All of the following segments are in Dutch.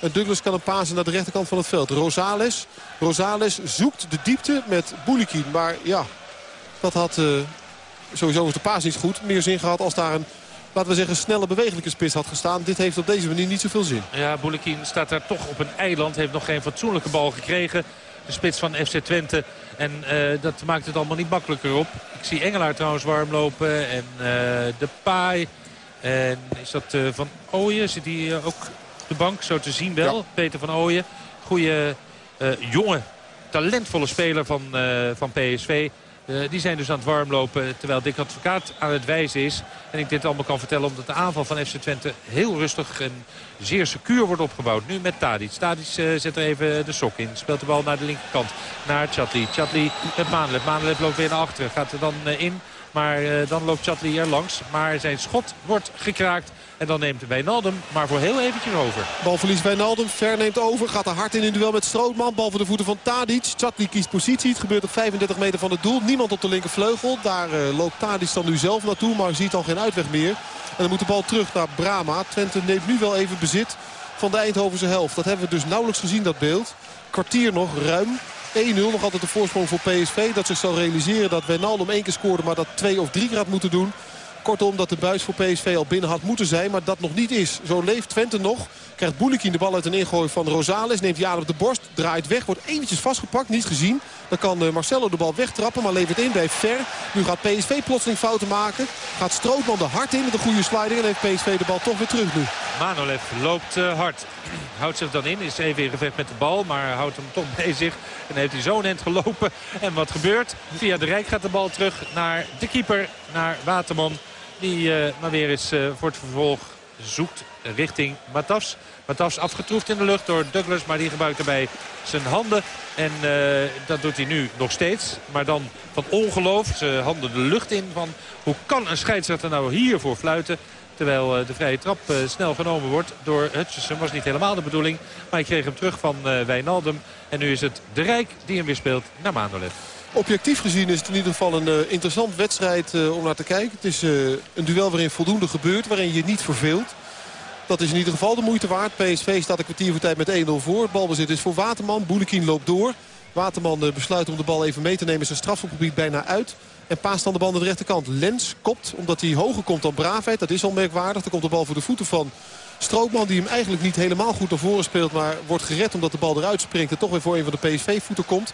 En Douglas kan een pasen naar de rechterkant van het veld. Rosales, Rosales zoekt de diepte met Boulikin. Maar ja, dat had uh, sowieso de paas niet goed. Meer zin gehad als daar een laten we zeggen, snelle bewegelijke spits had gestaan. Dit heeft op deze manier niet zoveel zin. Ja, Boulikin staat daar toch op een eiland. Heeft nog geen fatsoenlijke bal gekregen. De spits van FC Twente. En uh, dat maakt het allemaal niet makkelijker op. Ik zie Engelaar trouwens warm lopen. En uh, De Paai. En is dat Van Ooyen? Zit hij ook de bank? Zo te zien wel. Ja. Peter van Ooyen. Goede, jonge, talentvolle speler van, van PSV. Uh, die zijn dus aan het warmlopen terwijl Dick Advocaat aan het wijzen is. En ik dit allemaal kan vertellen omdat de aanval van FC Twente heel rustig en zeer secuur wordt opgebouwd. Nu met Tadic. Tadic uh, zet er even de sok in. Speelt de bal naar de linkerkant. Naar Chatli. Chatli met Maanlep. Maanlep loopt weer naar achteren. Gaat er dan uh, in. Maar dan loopt Chatli er langs. Maar zijn schot wordt gekraakt. En dan neemt Wijnaldum maar voor heel eventjes over. Balverlies Wijnaldum. Ver neemt over. Gaat er hard in in duel met Strootman. Bal voor de voeten van Tadic. Chatli kiest positie. Het gebeurt op 35 meter van het doel. Niemand op de linkervleugel. Daar uh, loopt Tadic dan nu zelf naartoe. Maar ziet dan geen uitweg meer. En dan moet de bal terug naar Brama. Twente neemt nu wel even bezit van de Eindhovense helft. Dat hebben we dus nauwelijks gezien dat beeld. Kwartier nog, ruim. 1-0 nog altijd de voorsprong voor PSV. Dat zich zal realiseren dat Wijnaldum één keer scoorde. Maar dat twee of drie keer had moeten doen. Kortom dat de buis voor PSV al binnen had moeten zijn. Maar dat nog niet is. Zo leeft Twente nog. Krijgt Boulikin de bal uit een ingooi van Rosales. Neemt aan op de borst. Draait weg. Wordt eventjes vastgepakt. Niet gezien. Dan kan eh, Marcelo de bal wegtrappen. Maar levert in bij Ver. Nu gaat PSV plotseling fouten maken. Gaat Strootman de hard in met een goede sliding. En heeft PSV de bal toch weer terug nu. Manolev loopt uh, hard. Houdt zich dan in. Is even in gevecht met de bal. Maar houdt hem toch zich. En heeft hij zo'n end gelopen. En wat gebeurt? Via de Rijk gaat de bal terug naar de keeper. Naar Waterman. Die uh, maar weer eens uh, voor het vervolg zoekt richting Matas. Matas afgetroefd in de lucht door Douglas. Maar die gebruikt erbij zijn handen. En uh, dat doet hij nu nog steeds. Maar dan van ongeloof. Ze handen de lucht in van hoe kan een scheidsrechter nou hiervoor fluiten. Terwijl de vrije trap snel genomen wordt door Hutchison. Was niet helemaal de bedoeling. Maar ik kreeg hem terug van Wijnaldum. En nu is het de Rijk die hem weer speelt naar Manolev. Objectief gezien is het in ieder geval een uh, interessant wedstrijd uh, om naar te kijken. Het is uh, een duel waarin voldoende gebeurt, waarin je niet verveelt. Dat is in ieder geval de moeite waard. PSV staat een kwartier voor tijd met 1-0 voor. Balbezit is voor Waterman. Boelekin loopt door. Waterman besluit om de bal even mee te nemen. Zijn strafgebied bijna uit. En paast dan de bal naar de rechterkant. Lens kopt omdat hij hoger komt dan Braafheid. Dat is al merkwaardig. Dan komt de bal voor de voeten van Strootman die hem eigenlijk niet helemaal goed naar voren speelt. Maar wordt gered omdat de bal eruit springt. En toch weer voor een van de PSV-voeten komt.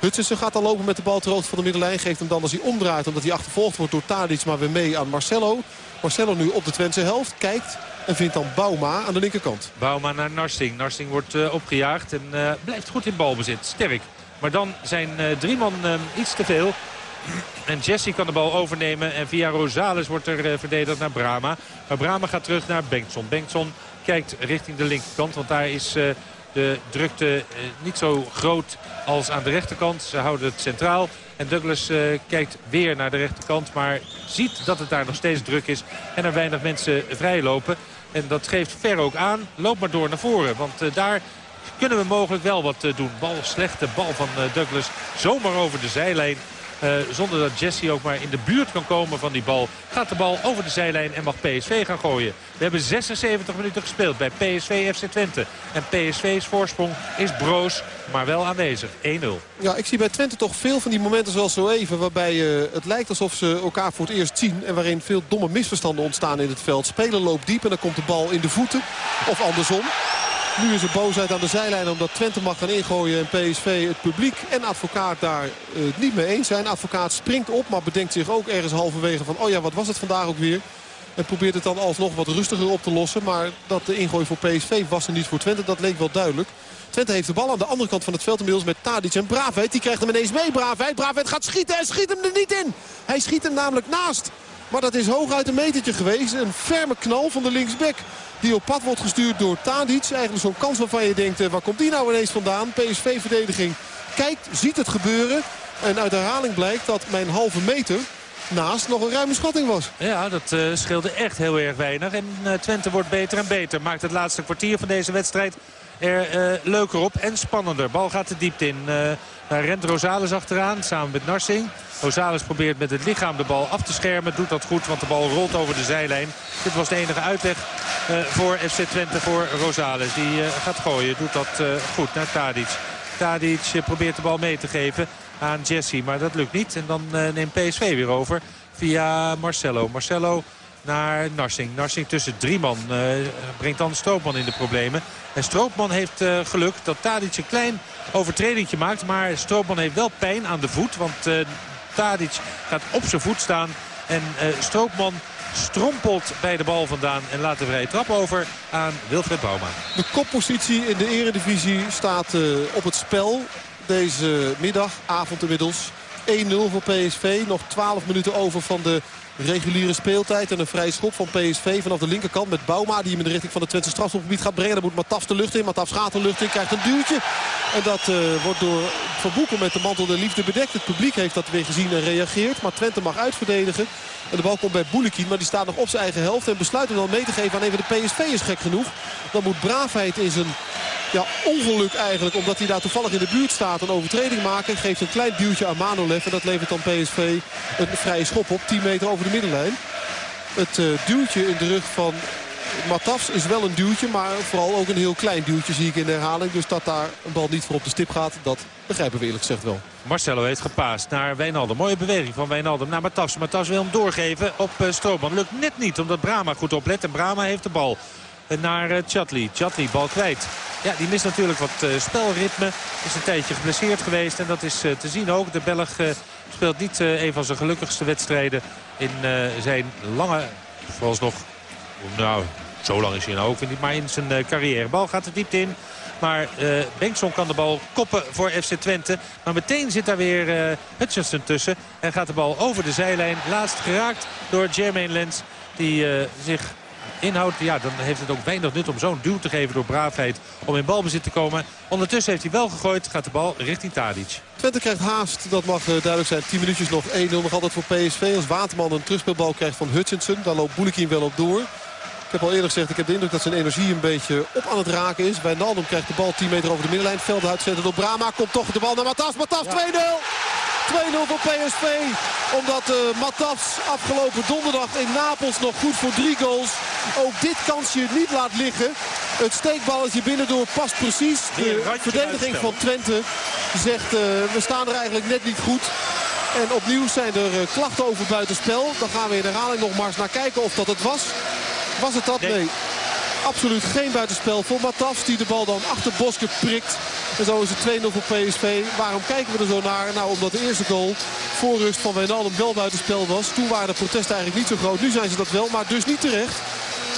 Hutchinson gaat dan lopen met de bal ter hoogte van de middenlijn. Geeft hem dan als hij omdraait omdat hij achtervolgd wordt door Tadic. Maar weer mee aan Marcelo. Marcelo nu op de Twentse helft. Kijkt en vindt dan Bauma aan de linkerkant. Bauma naar Narsing. Narsing wordt uh, opgejaagd en uh, blijft goed in balbezit. Sterk. Maar dan zijn uh, drie man iets te veel. En Jesse kan de bal overnemen. En via Rosales wordt er verdedigd naar Brama. Maar Brama gaat terug naar Bengtson. Bengtson kijkt richting de linkerkant. Want daar is de drukte eh, niet zo groot als aan de rechterkant. Ze houden het centraal. En Douglas uh, kijkt weer naar de rechterkant. Maar ziet dat het daar nog steeds druk is. En er weinig mensen vrijlopen. En dat geeft Ver ook aan. Loop maar door naar voren. Want uh, daar kunnen we mogelijk wel wat doen. Bal, slechte bal van Douglas. Zomaar over de zijlijn. Uh, zonder dat Jesse ook maar in de buurt kan komen van die bal. Gaat de bal over de zijlijn en mag PSV gaan gooien. We hebben 76 minuten gespeeld bij PSV FC Twente. En PSV's voorsprong is broos, maar wel aanwezig. 1-0. Ja, ik zie bij Twente toch veel van die momenten zoals zo even... waarbij uh, het lijkt alsof ze elkaar voor het eerst zien... en waarin veel domme misverstanden ontstaan in het veld. Speler loopt diep en dan komt de bal in de voeten. Of andersom. Nu is er boosheid aan de zijlijn omdat Twente mag gaan ingooien en PSV het publiek en advocaat daar uh, niet mee eens zijn. Advocaat springt op, maar bedenkt zich ook ergens halverwege van... oh ja, wat was het vandaag ook weer? En probeert het dan alsnog wat rustiger op te lossen. Maar dat de ingooi voor PSV was er niet voor Twente, dat leek wel duidelijk. Twente heeft de bal aan de andere kant van het veld inmiddels met Tadic en Braafheid. Die krijgt hem ineens mee, Braafheid. Braafheid gaat schieten en schiet hem er niet in. Hij schiet hem namelijk naast. Maar dat is hooguit een metertje geweest. Een ferme knal van de linksback. Die op pad wordt gestuurd door Tadic. Eigenlijk zo'n kans waarvan je denkt, eh, waar komt die nou ineens vandaan? PSV-verdediging kijkt, ziet het gebeuren. En uit herhaling blijkt dat mijn halve meter naast nog een ruime schatting was. Ja, dat uh, scheelde echt heel erg weinig. En uh, Twente wordt beter en beter. Maakt het laatste kwartier van deze wedstrijd er leuker op en spannender. Bal gaat de diepte in. Daar rent Rosales achteraan samen met Narsing. Rosales probeert met het lichaam de bal af te schermen. Doet dat goed, want de bal rolt over de zijlijn. Dit was de enige uitweg voor FC Twente voor Rosales. Die gaat gooien, doet dat goed naar Tadic. Tadic probeert de bal mee te geven aan Jesse. Maar dat lukt niet. En dan neemt PSV weer over via Marcelo. Marcelo naar Narsing. Narsing tussen drie man uh, brengt dan Stroopman in de problemen. En Stroopman heeft uh, geluk dat Tadic een klein overtredingje maakt. Maar Stroopman heeft wel pijn aan de voet. Want uh, Tadic gaat op zijn voet staan. En Stroopman strompelt bij de bal vandaan. En laat de vrije trap over aan Wilfred Bouma. De koppositie in de eredivisie staat op het spel. Deze middag, avond inmiddels. 1-0 voor PSV. Nog 12 minuten over van de reguliere speeltijd. En een vrije schop van PSV vanaf de linkerkant met Bouma. Die hem in de richting van het Twente strafschopgebied gaat brengen. Dan moet Matafs de lucht in. Matafs gaat de lucht in. Krijgt een duwtje. En dat uh, wordt door Van Boekel met de mantel de liefde bedekt. Het publiek heeft dat weer gezien en reageert. Maar Twente mag uitverdedigen. En de bal komt bij Boulikin. Maar die staat nog op zijn eigen helft. En besluit hem dan mee te geven aan even de PSV is gek genoeg. Dan moet Braafheid in zijn ja, ongeluk eigenlijk. Omdat hij daar toevallig in de buurt staat. Een overtreding maken. Geeft een klein duwtje aan Manolev. En dat levert dan PSV een vrije schop op. 10 meter over de middenlijn. Het uh, duwtje in de rug van Matafs is wel een duwtje. Maar vooral ook een heel klein duwtje zie ik in de herhaling. Dus dat daar een bal niet voor op de stip gaat. Dat begrijpen we eerlijk gezegd wel. Marcelo heeft gepaast naar Wijnaldum. Mooie beweging van Wijnaldum naar Matafs. Matafs wil hem doorgeven op uh, Stroopman. Lukt net niet omdat Brama goed oplet. En Brama heeft de bal naar uh, Chatli. Chatli, bal kwijt. Ja, die mist natuurlijk wat uh, spelritme. Is een tijdje geblesseerd geweest. En dat is uh, te zien ook. De Belg speelt niet een van zijn gelukkigste wedstrijden in zijn lange, vooralsnog, nou, zo lang is hij nou ook niet, maar in zijn carrière. Bal gaat er diepte in. Maar uh, Bengtson kan de bal koppen voor FC Twente. Maar meteen zit daar weer uh, Hutchinson tussen. En gaat de bal over de zijlijn. Laatst geraakt door Jermaine Lens. Die zich inhoudt. Ja, dan heeft het ook weinig nut om zo'n duw te geven door braafheid om in balbezit te komen. Ondertussen heeft hij wel gegooid. Gaat de bal richting Tadic. Twente krijgt haast. Dat mag duidelijk zijn. 10 minuutjes nog 1-0 nog altijd voor PSV. Als Waterman een terugspeelbal krijgt van Hutchinson. Daar loopt Boulekin wel op door. Ik heb al eerder gezegd, ik heb de indruk dat zijn energie een beetje op aan het raken is. Bij Naldum krijgt de bal 10 meter over de middenlijn. Veld uitzetten door Brama. Komt toch de bal naar Matas. Matas 2-0. 2-0 voor PSV. Omdat uh, Matas afgelopen donderdag in Napels nog goed voor drie goals. Ook dit kansje niet laat liggen. Het steekballetje binnendoor past precies. De verdediging van Twente zegt uh, we staan er eigenlijk net niet goed. En opnieuw zijn er uh, klachten over buitenspel. Dan gaan we in herhaling nog maar eens naar kijken of dat het was. Was het dat? Nee. Absoluut geen buitenspel voor Matas. Die de bal dan achter Boske prikt. En zo is het 2-0 voor PSV. Waarom kijken we er zo naar? Nou, omdat de eerste goal voor rust van Wijnaldum wel buitenspel was. Toen waren de protesten eigenlijk niet zo groot. Nu zijn ze dat wel, maar dus niet terecht.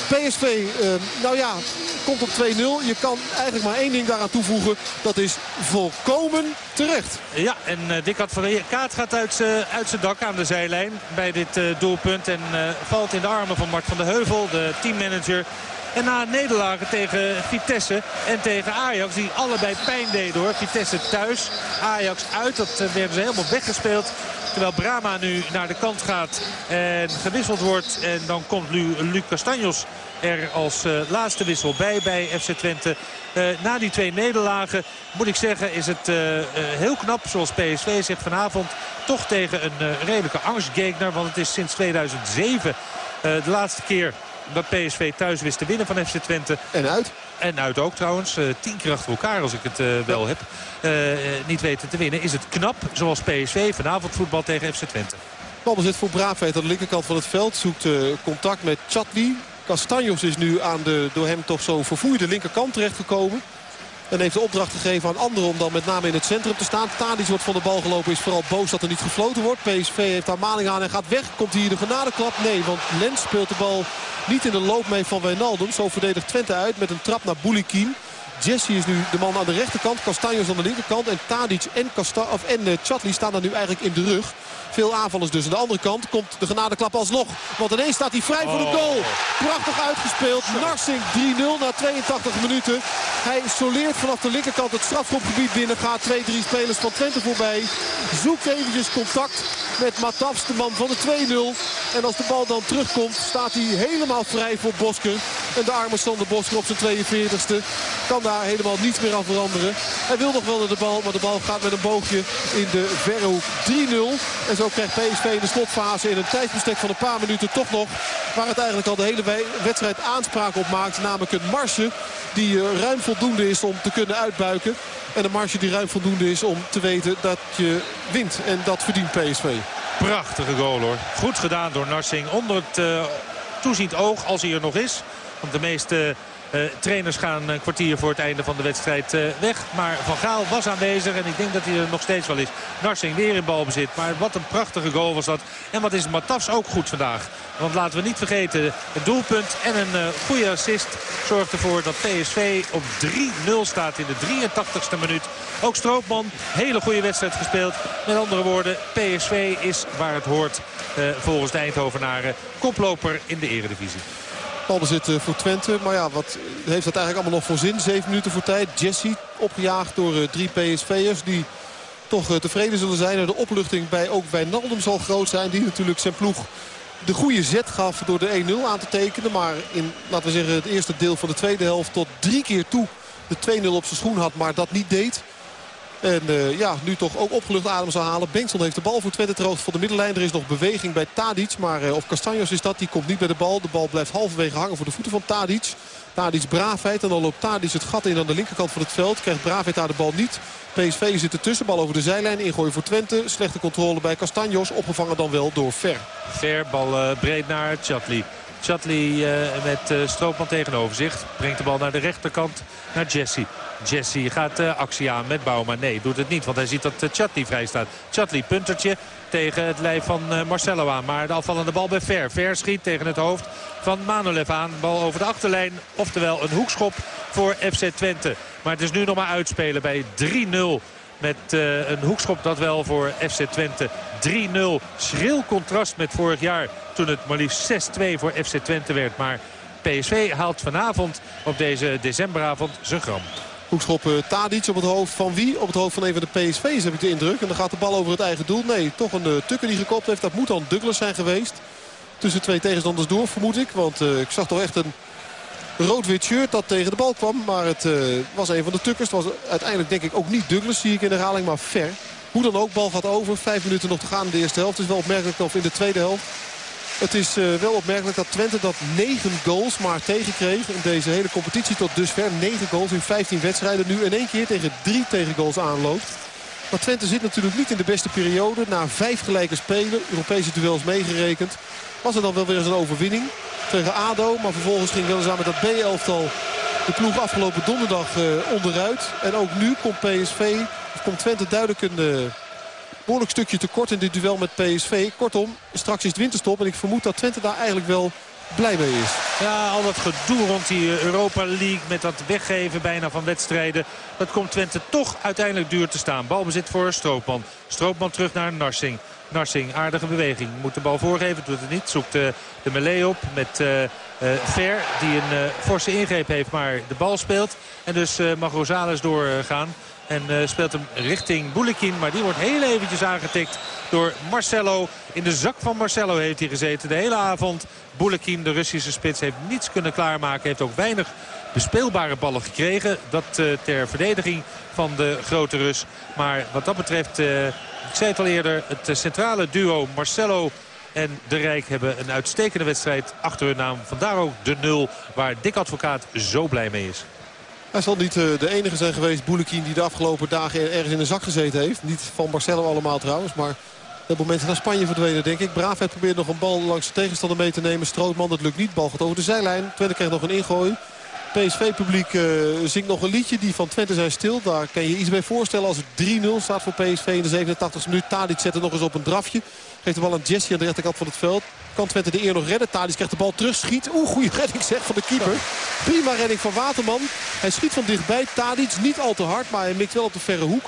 PSV, uh, nou ja, komt op 2-0. Je kan eigenlijk maar één ding daaraan toevoegen. Dat is volkomen terecht. Ja, en uh, van de kaart gaat uit zijn dak aan de zijlijn bij dit uh, doelpunt. En valt in de armen van Mart van der Heuvel, de teammanager. En na nederlagen tegen Vitesse en tegen Ajax, die allebei pijn deden hoor. Vitesse thuis, Ajax uit, dat werden ze helemaal weggespeeld. Terwijl Brama nu naar de kant gaat en gewisseld wordt. En dan komt nu Luc Castanjos er als uh, laatste wissel bij bij FC Twente. Uh, na die twee nederlagen moet ik zeggen is het heel knap zoals PSV zegt vanavond. Toch tegen een redelijke angstgegner. Want het is sinds 2007 de laatste keer dat PSV thuis wist te winnen van FC Twente. En uit. En uit ook trouwens. Uh, tien keer achter elkaar als ik het uh, wel heb. Uh, niet weten te winnen. Is het knap zoals PSV vanavond voetbal tegen FC Twente. Balbezit voor Braafheid aan de linkerkant van het veld. Zoekt contact met Chatli. Castanjos is nu aan de door hem toch zo vervoerde linkerkant terechtgekomen. En heeft de opdracht gegeven aan anderen om dan met name in het centrum te staan. Tadic wordt van de bal gelopen. Is vooral boos dat er niet gefloten wordt. PSV heeft daar maling aan en gaat weg. Komt hier de genadeklap? Nee, want Lens speelt de bal niet in de loop mee van Wijnaldum. Zo verdedigt Twente uit met een trap naar Boulikin. Jesse is nu de man aan de rechterkant. Castanjos aan de linkerkant. En Tadic en, Casta of, en uh, Chatli staan daar nu eigenlijk in de rug. Veel aanvallers dus. Aan de andere kant komt de genadeklap alsnog. Want ineens staat hij vrij voor de goal. Prachtig uitgespeeld. Narsing 3-0 na 82 minuten. Hij soleert vanaf de linkerkant het strafschopgebied binnen. Gaat 2-3 spelers van Twente voorbij. Zoekt eventjes contact met Matafs, de man van de 2-0. En als de bal dan terugkomt staat hij helemaal vrij voor Bosker. En de arme Sander Bosker op zijn 42e kan daar helemaal niets meer aan veranderen. Hij wil nog wel naar de bal, maar de bal gaat met een boogje in de verre hoek 3-0. En zo krijgt PSV in de slotfase in een tijdsbestek van een paar minuten toch nog... waar het eigenlijk al de hele wedstrijd aanspraak op maakt. Namelijk een marge die eh, ruim voldoende is om te kunnen uitbuiken. En een marge die ruim voldoende is om te weten dat je wint. En dat verdient PSV. Prachtige goal hoor. Goed gedaan door Narsing. Onder het uh, toeziend oog als hij er nog is. Want de meeste uh, trainers gaan een kwartier voor het einde van de wedstrijd uh, weg. Maar Van Gaal was aanwezig en ik denk dat hij er nog steeds wel is. Narsing weer in balbezit. Maar wat een prachtige goal was dat. En wat is Matafs ook goed vandaag. Want laten we niet vergeten, het doelpunt en een uh, goede assist zorgt ervoor dat PSV op 3-0 staat in de 83ste minuut. Ook Stroopman, hele goede wedstrijd gespeeld. Met andere woorden, PSV is waar het hoort volgens de Eindhovenaren. Koploper in de eredivisie. Balbezit voor Twente. Maar ja, wat heeft dat eigenlijk allemaal nog voor zin? Zeven minuten voor tijd. Jesse opgejaagd door drie PSV'ers die toch tevreden zullen zijn. De opluchting bij, ook bij Naldum zal groot zijn. Die natuurlijk zijn ploeg de goede zet gaf door de 1-0 aan te tekenen. Maar in, laten we zeggen, het eerste deel van de tweede helft tot drie keer toe de 2-0 op zijn schoen had. Maar dat niet deed. En uh, ja, nu toch ook opgelucht adem zal halen. Bengtson heeft de bal voor Twente ter hoogte van de middenlijn. Er is nog beweging bij Tadic. Maar uh, of Castanjos is dat, die komt niet bij de bal. De bal blijft halverwege hangen voor de voeten van Tadic. Tadic braafheid. En dan loopt Tadic het gat in aan de linkerkant van het veld. Krijgt braafheid daar de bal niet. PSV zit ertussen. Bal over de zijlijn. Ingooien voor Twente. Slechte controle bij Castanjos. Opgevangen dan wel door Ver. Ver, bal uh, breed naar Chatli. Chatli met Stroopman tegenover zich. Brengt de bal naar de rechterkant naar Jesse. Jesse gaat uh, actie aan met Bouma. Nee, doet het niet, want hij ziet dat uh, Chatli vrij staat. Chatli puntertje tegen het lijf van uh, Marcelo aan. Maar de afvallende bal bij Ver. Ver schiet tegen het hoofd van Manolev aan. Bal over de achterlijn. Oftewel een hoekschop voor FC Twente. Maar het is nu nog maar uitspelen bij 3-0. Met een hoekschop dat wel voor FC Twente. 3-0. Schril contrast met vorig jaar toen het maar liefst 6-2 voor FC Twente werd. Maar PSV haalt vanavond op deze decemberavond zijn gram. Hoekschop uh, Tadic op het hoofd van wie? Op het hoofd van een van de PSV's heb ik de indruk. En dan gaat de bal over het eigen doel. Nee, toch een uh, tukker die gekopt heeft. Dat moet dan Douglas zijn geweest. Tussen twee tegenstanders door vermoed ik. Want uh, ik zag toch echt een rood-wit shirt dat tegen de bal kwam. Maar het was een van de tukkers. Het was uiteindelijk denk ik ook niet Douglas zie ik in de herhaling. Maar ver. Hoe dan ook, bal gaat over. Vijf minuten nog te gaan in de eerste helft. Het is wel opmerkelijk of in de tweede helft. Het is uh, wel opmerkelijk dat Twente dat 9 goals maar tegenkreeg in deze hele competitie tot dusver. 9 goals in 15 wedstrijden. Nu in één keer tegen 3 tegengoals aanloopt. Maar Twente zit natuurlijk niet in de beste periode. Na vijf gelijke spelen, Europese duels meegerekend. Was er dan wel weer eens een overwinning tegen ADO. Maar vervolgens ging weliswaar met dat B-elftal de ploeg afgelopen donderdag uh, onderuit. En ook nu komt PSV, of komt Twente duidelijk een... Behoorlijk stukje tekort in dit duel met PSV. Kortom, straks is het winterstop. En ik vermoed dat Twente daar eigenlijk wel blij mee is. Ja, al dat gedoe rond die Europa League met dat weggeven bijna van wedstrijden. Dat komt Twente toch uiteindelijk duur te staan. Balbezit voor Stroopman. Stroopman terug naar Narsing. Narsing, aardige beweging. Moet de bal voorgeven, doet het niet. Zoekt uh, de melee op met uh, Ver, die een forse ingreep heeft, maar de bal speelt. En dus mag Rosales doorgaan. En uh, speelt hem richting Boulekin. Maar die wordt heel eventjes aangetikt door Marcelo. In de zak van Marcelo heeft hij gezeten de hele avond. Boulekin, de Russische spits, heeft niets kunnen klaarmaken. Heeft ook weinig bespeelbare ballen gekregen. Dat uh, ter verdediging van de grote Rus. Maar wat dat betreft, uh, ik zei het al eerder, het centrale duo Marcelo... En de Rijk hebben een uitstekende wedstrijd achter hun naam. Vandaar ook de nul waar Dick Advocaat zo blij mee is. Hij zal niet uh, de enige zijn geweest, Boulekin, die de afgelopen dagen ergens in een zak gezeten heeft. Niet van Marcelo allemaal trouwens, maar op moment naar Spanje verdwenen, denk ik. Braafheid probeert nog een bal langs de tegenstander mee te nemen. Strootman, dat lukt niet. Bal gaat over de zijlijn. Twente krijgt nog een ingooi. PSV-publiek uh, zingt nog een liedje. Die van Twente zijn stil. Daar kan je iets bij voorstellen als het 3-0 staat voor PSV in de 87e minuut. Tadic zet er nog eens op een drafje. Geeft de bal aan Jesse aan de rechterkant van het veld. Kan Twente de eer nog redden. Tadic krijgt de bal terug. Schiet. Oeh, goede redding zeg van de keeper. Prima redding van Waterman. Hij schiet van dichtbij. Tadic niet al te hard, maar hij mikt wel op de verre hoek.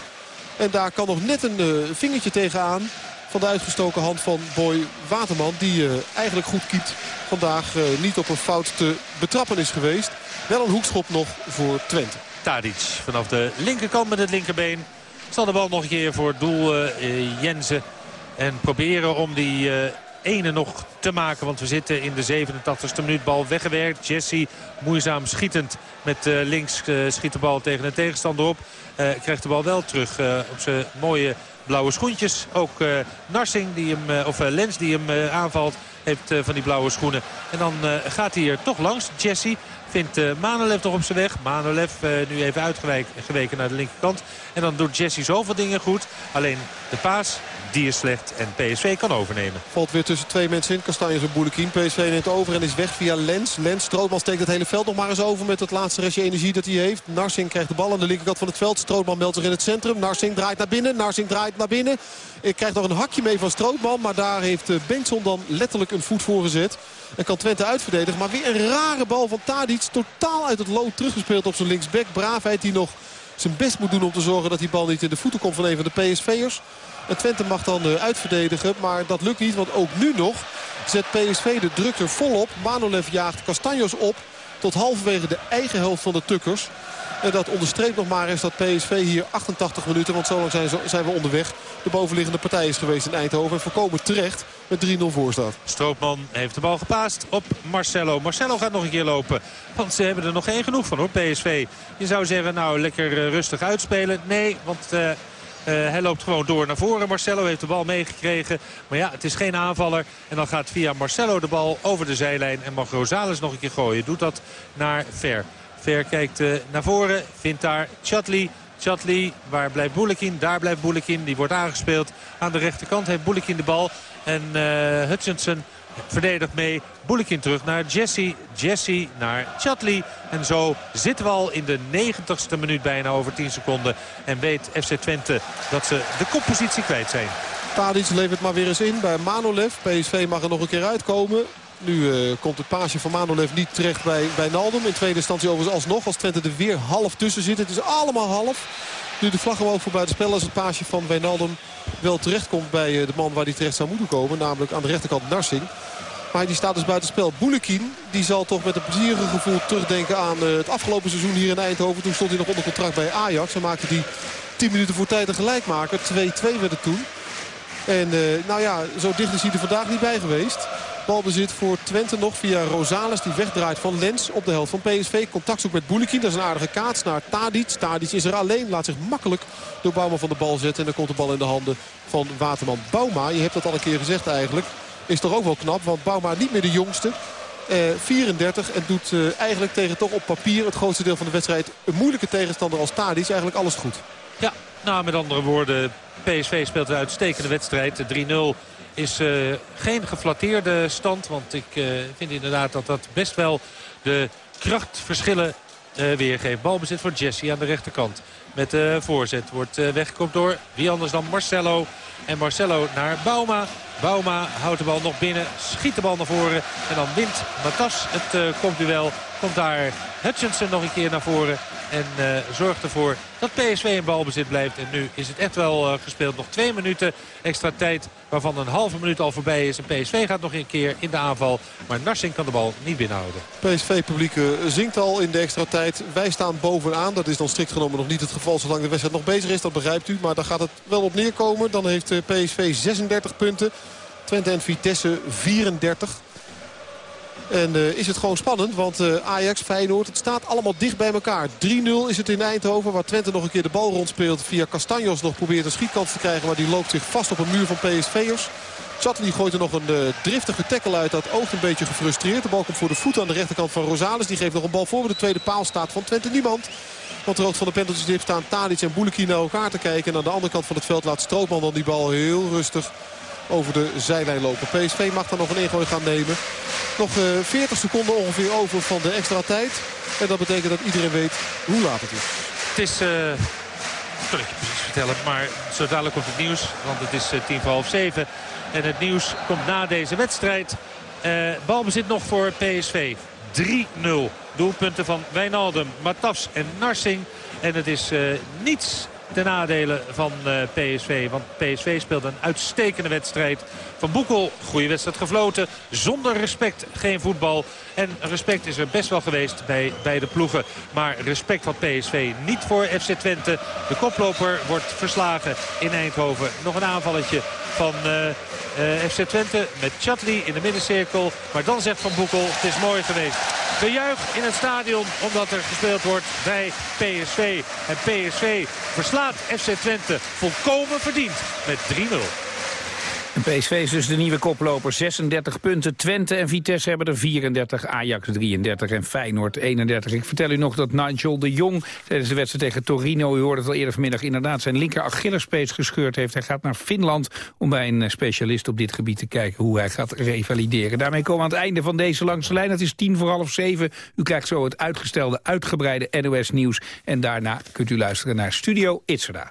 En daar kan nog net een uh, vingertje tegenaan van de uitgestoken hand van Boy Waterman. Die uh, eigenlijk goed kiept. Vandaag uh, niet op een fout te betrappen is geweest. Wel een hoekschop nog voor Twente. Tadic vanaf de linkerkant met het linkerbeen. Zal de bal nog een keer voor het doel Jensen. En proberen om die ene nog te maken. Want we zitten in de 87e minuut. Bal weggewerkt. Jesse moeizaam schietend met links schiet de bal tegen een tegenstander op. krijgt de bal wel terug op zijn mooie blauwe schoentjes. Ook uh, Narsing, die hem, uh, of uh, Lens die hem aanvalt, heeft van die blauwe schoenen. En dan gaat hij er toch langs. Jesse vindt Manolev toch op zijn weg. Manolev nu even uitgeweken naar de linkerkant. En dan doet Jesse zoveel dingen goed. Alleen de paas die is slecht en PSV kan overnemen. Valt weer tussen twee mensen in. Castanjes en Boulekin. PSV neemt over en is weg via Lens. Lens, Strootman steekt het hele veld nog maar eens over met het laatste restje energie dat hij heeft. Narsing krijgt de bal aan de linkerkant van het veld. Strootman meldt zich in het centrum. Narsing draait naar binnen. Narsing draait naar binnen. Ik krijg nog een hakje mee van Strootman. Maar daar heeft eh, Bengtson dan letterlijk een voet voor gezet. En kan Twente uitverdedigen. Maar weer een rare bal van Tadic. Totaal uit het lood teruggespeeld op zijn linksback. Braafheid die nog zijn best moet doen om te zorgen dat die bal niet in de voeten komt van een van de PSV'ers. En Twente mag dan eh, uitverdedigen. Maar dat lukt niet. Want ook nu nog zet PSV de druk er volop. Manolev jaagt Castanjos op. Tot halverwege de eigen helft van de Tukkers. Dat onderstreept nog maar eens dat PSV hier 88 minuten, want zo lang zijn, zijn we onderweg, de bovenliggende partij is geweest in Eindhoven. En voorkomen terecht met 3-0 voor staat. Stroopman heeft de bal gepaast op Marcelo. Marcelo gaat nog een keer lopen, want ze hebben er nog één genoeg van hoor, PSV. Je zou zeggen, nou lekker eh, rustig uitspelen. Nee, want... Uh, uh, hij loopt gewoon door naar voren. Marcelo heeft de bal meegekregen. Maar ja, het is geen aanvaller. En dan gaat via Marcelo de bal over de zijlijn. En mag Rosales nog een keer gooien. Doet dat naar Ver. Ver kijkt uh, naar voren. Vindt daar Chatli. Chatli, waar blijft Boulekin? Daar blijft Boulekin. Die wordt aangespeeld. Aan de rechterkant heeft Boulekin de bal. En uh, Hutchinson verdedigt mee. Boulekin terug naar Jesse. Jesse naar Chatli. En zo zitten we al in de 90ste minuut bijna over 10 seconden. En weet FC Twente dat ze de koppositie kwijt zijn. Tadic levert maar weer eens in bij Manolev. PSV mag er nog een keer uitkomen. Nu uh, komt het paasje van Manolev niet terecht bij, bij Naldum. In tweede instantie overigens alsnog als Twente er weer half tussen zit. Het is allemaal half. Nu de vlag gewoon voor buitenspel als het paasje van Wijnaldum wel terecht komt bij eh, de man waar hij terecht zou moeten komen. Namelijk aan de rechterkant Narsing. Maar die staat dus buitenspel. Boulekin die zal toch met een plezierige gevoel terugdenken aan eh, het afgelopen seizoen hier in Eindhoven. Toen stond hij nog onder contract bij Ajax. En maakte hij 10 minuten voor tijd een gelijkmaker. 2-2 werd het toen. En nou ja, zo dicht is hij er vandaag niet bij geweest. Balbezit voor Twente nog via Rosales. Die wegdraait van Lens op de helft van PSV. Contact zoekt met Boulikin. Dat is een aardige kaats naar Tadic. Tadic is er alleen. Laat zich makkelijk door Bouma van de bal zetten. En dan komt de bal in de handen van Waterman. Bouma, je hebt dat al een keer gezegd eigenlijk. Is toch ook wel knap. Want Bouma niet meer de jongste. Eh, 34 en doet eh, eigenlijk tegen toch op papier het grootste deel van de wedstrijd... een moeilijke tegenstander als Tadic eigenlijk alles goed. Ja, nou met andere woorden, PSV speelt een uitstekende wedstrijd. 3-0 is uh, geen geflatteerde stand. Want ik uh, vind inderdaad dat dat best wel de krachtverschillen uh, weergeeft. Balbezit voor Jesse aan de rechterkant. Met de voorzet wordt weggekopt door wie anders dan Marcelo. En Marcelo naar Bauma. Bauma houdt de bal nog binnen, schiet de bal naar voren. En dan wint Matas het kompduel. Komt daar Hutchinson nog een keer naar voren. En uh, zorgt ervoor dat PSV in balbezit blijft. En nu is het echt wel uh, gespeeld. Nog twee minuten extra tijd. Waarvan een halve minuut al voorbij is. En PSV gaat nog een keer in de aanval. Maar Narsing kan de bal niet binnenhouden. PSV-publiek zingt al in de extra tijd. Wij staan bovenaan. Dat is dan strikt genomen nog niet het geval zolang de wedstrijd nog bezig is. Dat begrijpt u. Maar daar gaat het wel op neerkomen. Dan heeft PSV 36 punten. Twente en Vitesse 34. En uh, is het gewoon spannend, want uh, Ajax, Feyenoord, het staat allemaal dicht bij elkaar. 3-0 is het in Eindhoven, waar Twente nog een keer de bal rondspeelt. Via Castanjos nog probeert een schietkans te krijgen, maar die loopt zich vast op een muur van PSV'ers. Chatli gooit er nog een uh, driftige tackle uit. Dat oogt een beetje gefrustreerd. De bal komt voor de voet aan de rechterkant van Rosales. Die geeft nog een bal voor. De tweede paal staat van Twente niemand. Want er van de penalty staan Tadic en Boulekin naar elkaar te kijken. En aan de andere kant van het veld laat Strootman dan die bal heel rustig over de zijlijn lopen. PSV mag dan nog een ingooi gaan nemen. Nog 40 seconden ongeveer over van de extra tijd. En dat betekent dat iedereen weet hoe laat het is. Het is... Uh... Kan ik je precies vertellen. Maar zo dadelijk komt het nieuws. Want het is tien voor half zeven. En het nieuws komt na deze wedstrijd. Uh, balbezit nog voor PSV. 3-0. Doelpunten van Wijnaldum, Matafs en Narsing. En het is niets ten nadele van uh, PSV. Want PSV speelde een uitstekende wedstrijd. Van Boekel, goede wedstrijd gefloten. Zonder respect geen voetbal. En respect is er best wel geweest bij beide ploegen. Maar respect van PSV niet voor FC Twente. De koploper wordt verslagen in Eindhoven. Nog een aanvalletje van uh, uh, FC Twente met Chatli in de middencirkel. Maar dan zegt Van Boekel, het is mooi geweest. Gejuich in het stadion omdat er gespeeld wordt bij PSV. En PSV verslaat FC Twente volkomen verdiend met 3-0. PSV is dus de nieuwe koploper. 36 punten. Twente en Vitesse hebben er 34. Ajax 33 en Feyenoord 31. Ik vertel u nog dat Nigel de Jong tijdens de wedstrijd tegen Torino... u hoorde het al eerder vanmiddag inderdaad zijn linker Achillespees gescheurd heeft. Hij gaat naar Finland om bij een specialist op dit gebied te kijken... hoe hij gaat revalideren. Daarmee komen we aan het einde van deze langste lijn. Het is tien voor half zeven. U krijgt zo het uitgestelde, uitgebreide NOS-nieuws. En daarna kunt u luisteren naar Studio Itzerda.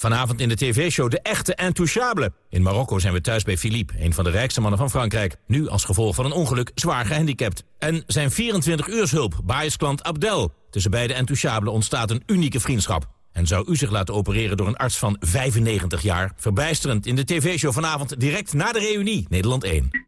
Vanavond in de tv-show De Echte Intouchable. In Marokko zijn we thuis bij Philippe, een van de rijkste mannen van Frankrijk. Nu als gevolg van een ongeluk zwaar gehandicapt. En zijn 24-uurshulp, baaisklant Abdel. Tussen beide Intouchables ontstaat een unieke vriendschap. En zou u zich laten opereren door een arts van 95 jaar? Verbijsterend in de tv-show vanavond direct na de reunie. Nederland 1.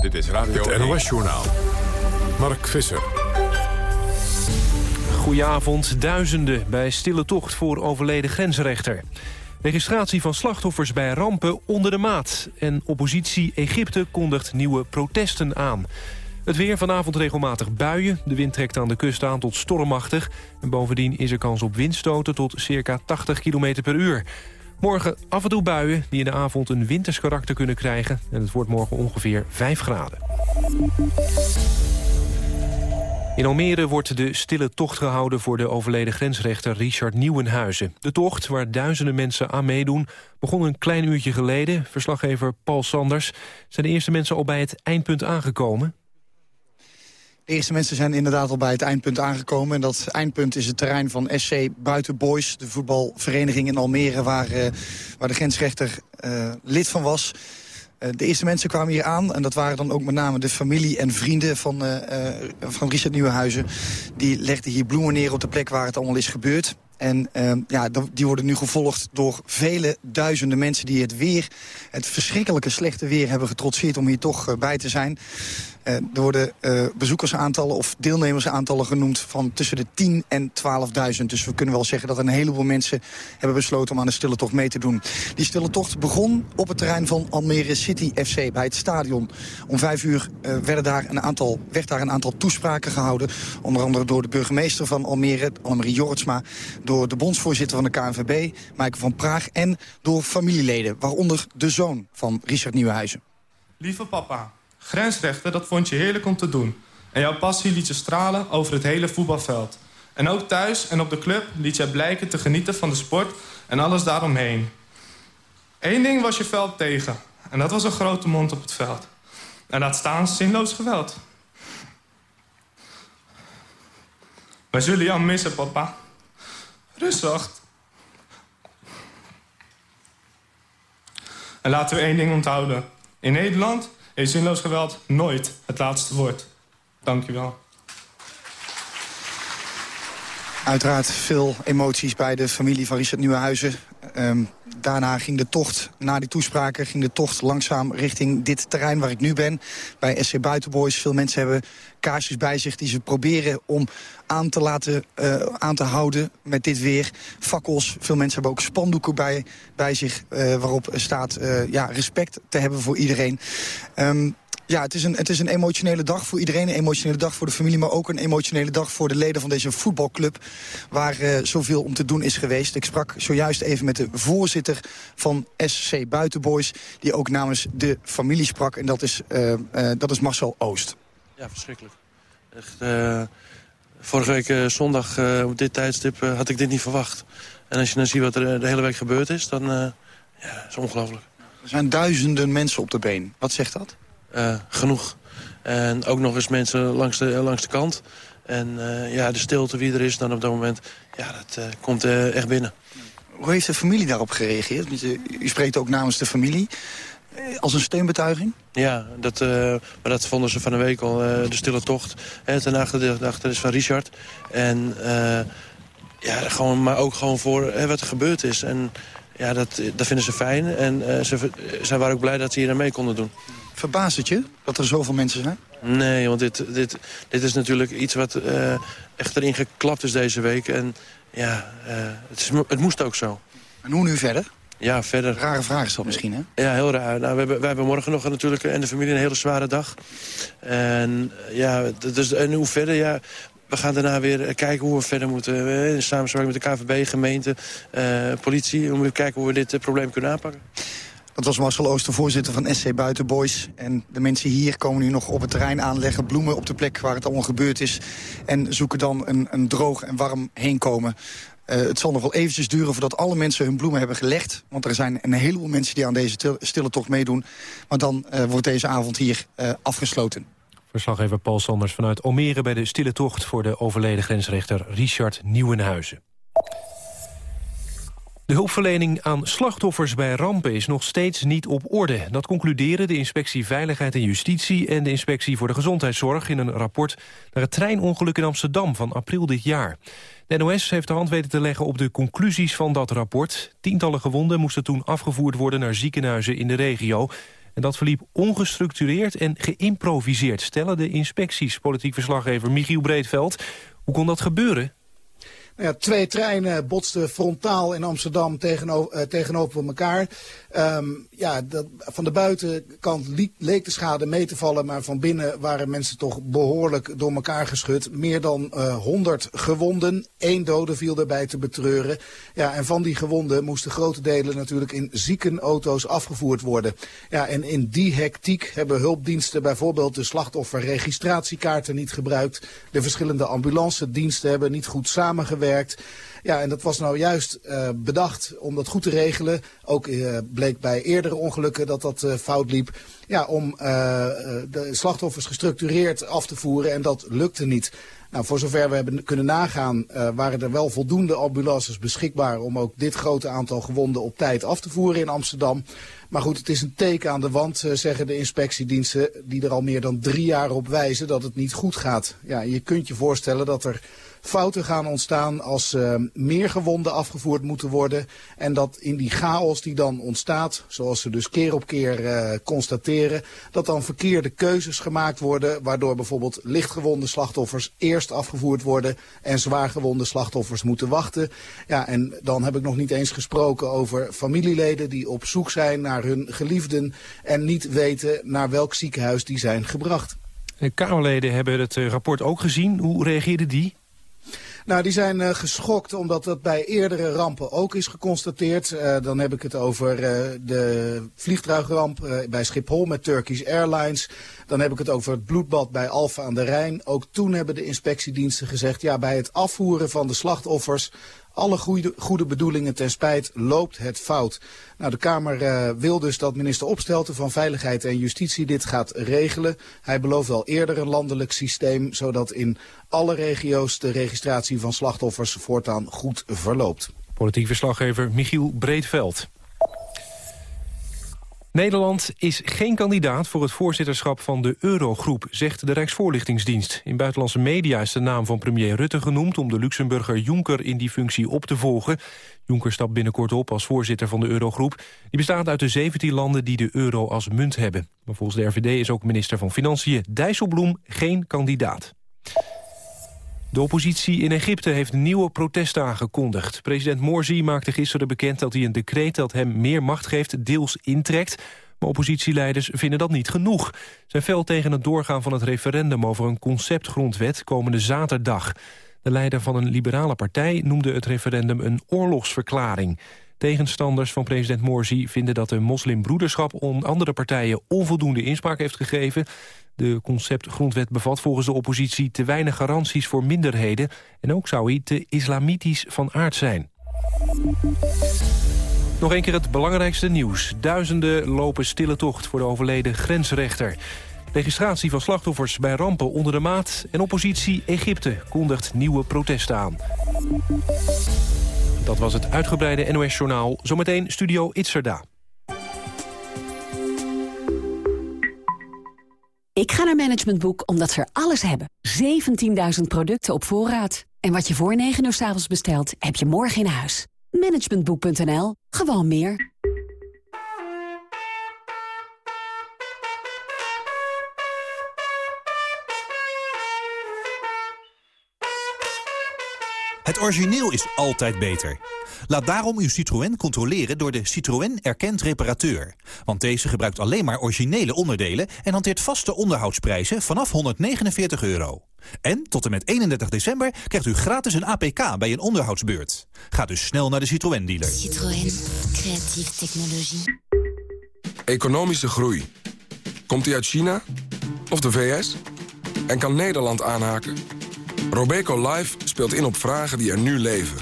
Dit is Radio het NOS-journaal. Mark Visser. Goedenavond. Duizenden bij stille tocht voor overleden grensrechter. Registratie van slachtoffers bij rampen onder de maat. En oppositie Egypte kondigt nieuwe protesten aan. Het weer vanavond regelmatig buien. De wind trekt aan de kust aan tot stormachtig. En bovendien is er kans op windstoten tot circa 80 km per uur. Morgen af en toe buien die in de avond een winters karakter kunnen krijgen. En het wordt morgen ongeveer 5 graden. In Almere wordt de stille tocht gehouden voor de overleden grensrechter Richard Nieuwenhuizen. De tocht, waar duizenden mensen aan meedoen, begon een klein uurtje geleden. Verslaggever Paul Sanders. Zijn de eerste mensen al bij het eindpunt aangekomen? De eerste mensen zijn inderdaad al bij het eindpunt aangekomen. En dat eindpunt is het terrein van SC Buitenboys, de voetbalvereniging in Almere... waar, uh, waar de grensrechter uh, lid van was. Uh, de eerste mensen kwamen hier aan en dat waren dan ook met name de familie en vrienden van, van Richard Nieuwenhuizen. Die legden hier bloemen neer op de plek waar het allemaal is gebeurd. En uh, ja, die worden nu gevolgd door vele duizenden mensen die het weer, het verschrikkelijke slechte weer hebben getrotseerd om hier toch bij te zijn. Uh, er worden uh, bezoekersaantallen of deelnemersaantallen genoemd van tussen de 10 en 12.000. Dus we kunnen wel zeggen dat een heleboel mensen hebben besloten om aan de stille tocht mee te doen. Die stille tocht begon op het terrein van Almere City FC bij het stadion. Om vijf uur uh, werden daar een aantal, werd daar een aantal toespraken gehouden. Onder andere door de burgemeester van Almere, Annemarie Jortsma. Door de bondsvoorzitter van de KNVB, Maaike van Praag. En door familieleden, waaronder de zoon van Richard Nieuwenhuizen. Lieve papa, grensrechten, dat vond je heerlijk om te doen. En jouw passie liet je stralen over het hele voetbalveld. En ook thuis en op de club liet jij blijken te genieten van de sport en alles daaromheen. Eén ding was je veld tegen. En dat was een grote mond op het veld. En laat staan zinloos geweld. Wij zullen jou missen, papa. Rustig. En laten we één ding onthouden. In Nederland heeft zinloos geweld nooit het laatste woord. Dank je wel. Uiteraard veel emoties bij de familie van Richard Nieuwenhuizen. Um, daarna ging de tocht, na die toespraken, ging de tocht langzaam richting dit terrein waar ik nu ben. Bij SC Buitenboys. Veel mensen hebben kaarsjes bij zich die ze proberen om aan te laten uh, aan te houden met dit weer. Fakkels, veel mensen hebben ook spandoeken bij, bij zich uh, waarop staat uh, ja, respect te hebben voor iedereen. Um, ja, het is, een, het is een emotionele dag voor iedereen. Een emotionele dag voor de familie, maar ook een emotionele dag voor de leden van deze voetbalclub. Waar uh, zoveel om te doen is geweest. Ik sprak zojuist even met de voorzitter van SC Buitenboys. Die ook namens de familie sprak. En dat is, uh, uh, dat is Marcel Oost. Ja, verschrikkelijk. Echt, vorige week zondag op dit tijdstip had ik dit niet verwacht. En als je dan ziet wat er de hele week gebeurd is, dan ja, is ongelooflijk. Er zijn duizenden mensen op de been. Wat zegt dat? Uh, genoeg. En ook nog eens mensen langs de, langs de kant. En uh, ja, de stilte wie er is dan op dat moment, ja, dat uh, komt echt binnen. Hoe heeft de familie daarop gereageerd? U, u spreekt ook namens de familie. Als een steunbetuiging? Ja, dat, maar dat vonden ze van de week al, de stille tocht. Hè, ten achter is van Richard. En ja, gewoon, maar ook gewoon voor hè, wat er gebeurd is. En ja, dat, dat vinden ze fijn. En ze, ze waren ook blij dat ze hier aan mee konden doen. Verbaast het je dat er zoveel mensen zijn? Nee, want dit, dit, dit is natuurlijk iets wat uh, echt erin geklapt is deze week. En ja, uh, het, is, het moest ook zo. En hoe nu verder? Ja, verder. Rare vraag is dat misschien, hè? Ja, heel raar. Nou, we, hebben, we hebben morgen nog natuurlijk en de familie een hele zware dag. En ja, dus, en hoe verder? Ja, we gaan daarna weer kijken hoe we verder moeten. In samenspraak met de KVB, gemeente, uh, politie. Om te kijken hoe we dit probleem kunnen aanpakken. Dat was Marcel Ooster, voorzitter van SC Buitenboys. En de mensen hier komen nu nog op het terrein aanleggen... bloemen op de plek waar het allemaal gebeurd is... en zoeken dan een, een droog en warm heenkomen. Uh, het zal nog wel eventjes duren voordat alle mensen hun bloemen hebben gelegd. Want er zijn een heleboel mensen die aan deze stille tocht meedoen. Maar dan uh, wordt deze avond hier uh, afgesloten. Verslaggever Paul Sanders vanuit Almere bij de stille tocht... voor de overleden grensrechter Richard Nieuwenhuizen. De hulpverlening aan slachtoffers bij rampen is nog steeds niet op orde. Dat concluderen de Inspectie Veiligheid en Justitie... en de Inspectie voor de Gezondheidszorg in een rapport... naar het treinongeluk in Amsterdam van april dit jaar. De NOS heeft de hand weten te leggen op de conclusies van dat rapport. Tientallen gewonden moesten toen afgevoerd worden naar ziekenhuizen in de regio. En dat verliep ongestructureerd en geïmproviseerd... stellen de inspecties, politiek verslaggever Michiel Breedveld. Hoe kon dat gebeuren? Ja, twee treinen botsten frontaal in Amsterdam tegenover, uh, tegenover elkaar. Um, ja, dat, van de buitenkant leek de schade mee te vallen, maar van binnen waren mensen toch behoorlijk door elkaar geschud. Meer dan uh, 100 gewonden, één dode viel erbij te betreuren. Ja, en van die gewonden moesten grote delen natuurlijk in ziekenauto's afgevoerd worden. Ja, en in die hectiek hebben hulpdiensten bijvoorbeeld de slachtofferregistratiekaarten niet gebruikt. De verschillende ambulance diensten hebben niet goed samengewerkt. Ja, en dat was nou juist uh, bedacht om dat goed te regelen. Ook uh, bleek bij eerdere ongelukken dat dat uh, fout liep. Ja, om de slachtoffers gestructureerd af te voeren en dat lukte niet. Nou, voor zover we hebben kunnen nagaan, waren er wel voldoende ambulances beschikbaar om ook dit grote aantal gewonden op tijd af te voeren in Amsterdam. Maar goed, het is een teken aan de wand, zeggen de inspectiediensten, die er al meer dan drie jaar op wijzen dat het niet goed gaat. Ja, je kunt je voorstellen dat er fouten gaan ontstaan als uh, meer gewonden afgevoerd moeten worden. En dat in die chaos die dan ontstaat, zoals ze dus keer op keer uh, constateren, dat dan verkeerde keuzes gemaakt worden, waardoor bijvoorbeeld lichtgewonde slachtoffers eerst afgevoerd worden en zwaargewonde slachtoffers moeten wachten. Ja, en dan heb ik nog niet eens gesproken over familieleden die op zoek zijn naar hun geliefden en niet weten naar welk ziekenhuis die zijn gebracht. Kamerleden hebben het rapport ook gezien. Hoe reageerden die? Nou, die zijn uh, geschokt omdat dat bij eerdere rampen ook is geconstateerd. Uh, dan heb ik het over uh, de vliegtuigramp bij Schiphol met Turkish Airlines. Dan heb ik het over het bloedbad bij Alfa aan de Rijn. Ook toen hebben de inspectiediensten gezegd... ja, bij het afvoeren van de slachtoffers alle goede, goede bedoelingen ten spijt loopt het fout. Nou, de Kamer uh, wil dus dat minister Opstelten van Veiligheid en Justitie dit gaat regelen. Hij belooft al eerder een landelijk systeem, zodat in alle regio's de registratie van slachtoffers voortaan goed verloopt. Politiek verslaggever Michiel Breedveld. Nederland is geen kandidaat voor het voorzitterschap van de Eurogroep, zegt de Rijksvoorlichtingsdienst. In buitenlandse media is de naam van premier Rutte genoemd om de Luxemburger Juncker in die functie op te volgen. Juncker stapt binnenkort op als voorzitter van de Eurogroep. Die bestaat uit de 17 landen die de euro als munt hebben. Maar volgens de RVD is ook minister van Financiën Dijsselbloem geen kandidaat. De oppositie in Egypte heeft nieuwe protesten aangekondigd. President Morsi maakte gisteren bekend dat hij een decreet dat hem meer macht geeft deels intrekt. Maar oppositieleiders vinden dat niet genoeg. Zijn fel tegen het doorgaan van het referendum over een conceptgrondwet komende zaterdag. De leider van een liberale partij noemde het referendum een oorlogsverklaring. Tegenstanders van president Morsi vinden dat de moslimbroederschap andere partijen onvoldoende inspraak heeft gegeven. De conceptgrondwet bevat volgens de oppositie te weinig garanties voor minderheden... en ook zou hij te islamitisch van aard zijn. Nog een keer het belangrijkste nieuws. Duizenden lopen stille tocht voor de overleden grensrechter. Registratie van slachtoffers bij rampen onder de maat... en oppositie Egypte kondigt nieuwe protesten aan. Dat was het uitgebreide NOS-journaal. Zometeen Studio Itzerda. Ik ga naar Management Boek omdat ze er alles hebben. 17.000 producten op voorraad. En wat je voor 9 uur s avonds bestelt, heb je morgen in huis. Managementboek.nl. Gewoon meer. Het origineel is altijd beter. Laat daarom uw Citroën controleren door de Citroën Erkend Reparateur. Want deze gebruikt alleen maar originele onderdelen... en hanteert vaste onderhoudsprijzen vanaf 149 euro. En tot en met 31 december krijgt u gratis een APK bij een onderhoudsbeurt. Ga dus snel naar de Citroën dealer. Citroën, creatieve technologie. Economische groei. Komt die uit China? Of de VS? En kan Nederland aanhaken? Robeco Live speelt in op vragen die er nu leven.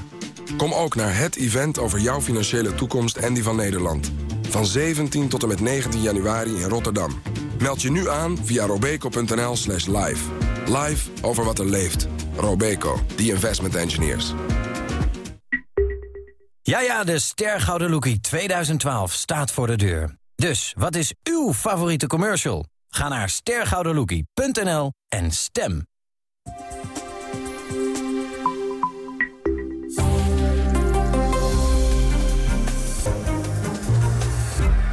Kom ook naar het event over jouw financiële toekomst en die van Nederland. Van 17 tot en met 19 januari in Rotterdam. Meld je nu aan via robeco.nl slash live. Live over wat er leeft. Robeco, the investment engineers. Ja, ja, de Stergouden Lookie 2012 staat voor de deur. Dus, wat is uw favoriete commercial? Ga naar stergoudenlookie.nl en stem.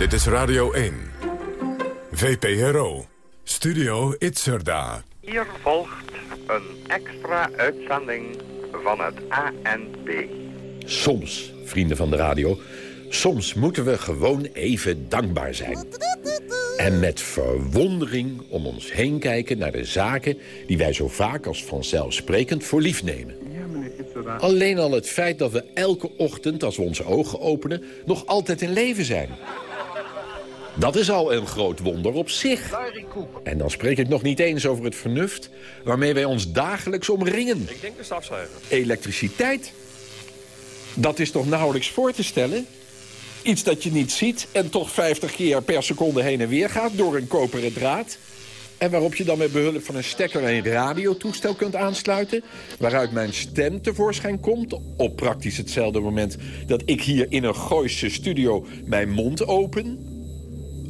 Dit is Radio 1. VPRO. Studio Itzerda. Hier volgt een extra uitzending van het ANP. Soms, vrienden van de radio, soms moeten we gewoon even dankbaar zijn. En met verwondering om ons heen kijken naar de zaken... die wij zo vaak als vanzelfsprekend voor lief nemen. Alleen al het feit dat we elke ochtend, als we onze ogen openen... nog altijd in leven zijn. Dat is al een groot wonder op zich. En dan spreek ik nog niet eens over het vernuft... waarmee wij ons dagelijks omringen. Ik denk de stafzuiger. Elektriciteit. Dat is toch nauwelijks voor te stellen? Iets dat je niet ziet en toch 50 keer per seconde heen en weer gaat... door een koperen draad. En waarop je dan met behulp van een stekker een radiotoestel kunt aansluiten... waaruit mijn stem tevoorschijn komt... op praktisch hetzelfde moment dat ik hier in een Gooise studio mijn mond open...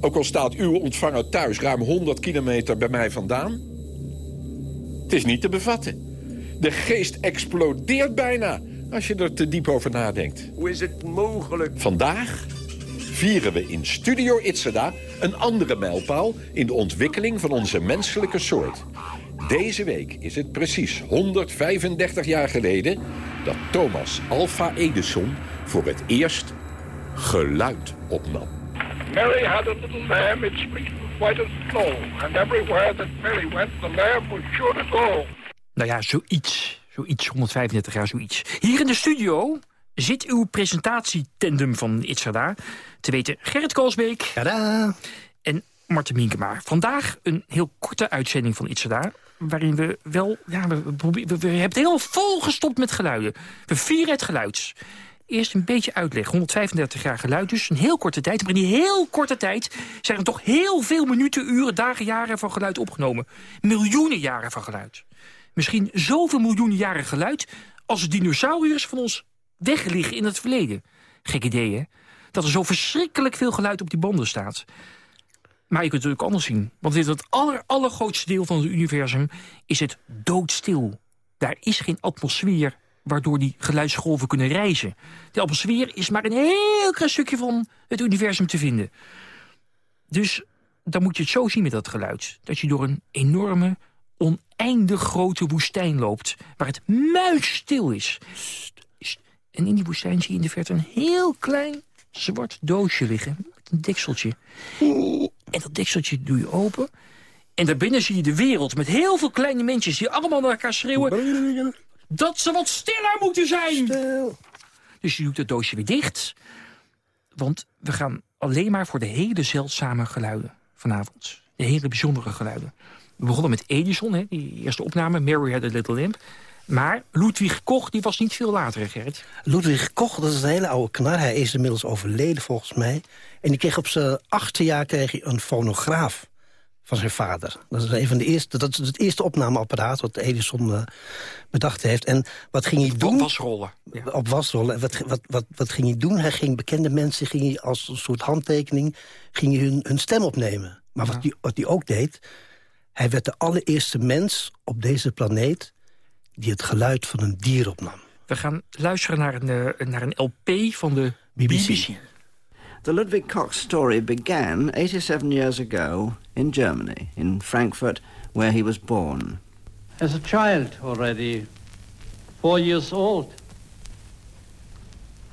Ook al staat uw ontvanger thuis ruim 100 kilometer bij mij vandaan. Het is niet te bevatten. De geest explodeert bijna als je er te diep over nadenkt. Hoe is het mogelijk? Vandaag vieren we in Studio Itzada een andere mijlpaal... in de ontwikkeling van onze menselijke soort. Deze week is het precies 135 jaar geleden... dat Thomas Alva Edison voor het eerst geluid opnam. Mary had a little lamb, its fleece was white as snow. And everywhere that Mary went, the lamb was sure to go. Nou ja, zoiets. Zoiets, 135 jaar, zoiets. Hier in de studio zit uw presentatietandem van Itzada. Te weten Gerrit Koolsbeek. En Marten Minkema. Vandaag een heel korte uitzending van Itzada. Waarin we wel... Ja, we, we, we, we hebben het heel volgestopt met geluiden. We vieren het geluid. Eerst een beetje uitleg. 135 jaar geluid dus. Een heel korte tijd. Maar in die heel korte tijd zijn er toch heel veel minuten, uren, dagen, jaren van geluid opgenomen. Miljoenen jaren van geluid. Misschien zoveel miljoenen jaren geluid... als de dinosauriërs van ons wegliggen in het verleden. Gek idee, hè? Dat er zo verschrikkelijk veel geluid op die banden staat. Maar je kunt het ook anders zien. Want in het aller, allergrootste deel van het universum is het doodstil. Daar is geen atmosfeer waardoor die geluidsgolven kunnen reizen. De atmosfeer is maar een heel klein stukje van het universum te vinden. Dus dan moet je het zo zien met dat geluid. Dat je door een enorme, oneindig grote woestijn loopt... waar het muisstil is. En in die woestijn zie je in de verte een heel klein zwart doosje liggen. Met een dekseltje. En dat dekseltje doe je open. En daarbinnen zie je de wereld met heel veel kleine mensjes... die allemaal naar elkaar schreeuwen... dat ze wat stiller moeten zijn. Dus je doet het doosje weer dicht. Want we gaan alleen maar voor de hele zeldzame geluiden vanavond. De hele bijzondere geluiden. We begonnen met Edison, hè, die eerste opname. Mary had a little lamp. Maar Ludwig Koch die was niet veel later, Gerrit. Ludwig Koch, dat is een hele oude knar. Hij is inmiddels overleden volgens mij. En die kreeg op zijn achtste jaar kreeg hij een fonograaf van zijn vader. Dat is, een van de eerste, dat is het eerste opnameapparaat wat Edison uh, bedacht heeft. En wat ging hij doen? Op wasrollen. Ja. Op wasrollen. En wat, wat, wat, wat ging hij doen? Hij ging bekende mensen ging hij als een soort handtekening ging hij hun, hun stem opnemen. Maar wat, hij, wat hij ook deed... hij werd de allereerste mens op deze planeet... die het geluid van een dier opnam. We gaan luisteren naar een, naar een LP van de BBC. BBC. The Ludwig Koch story began 87 years ago in Germany, in Frankfurt, where he was born. As a child already, four years old,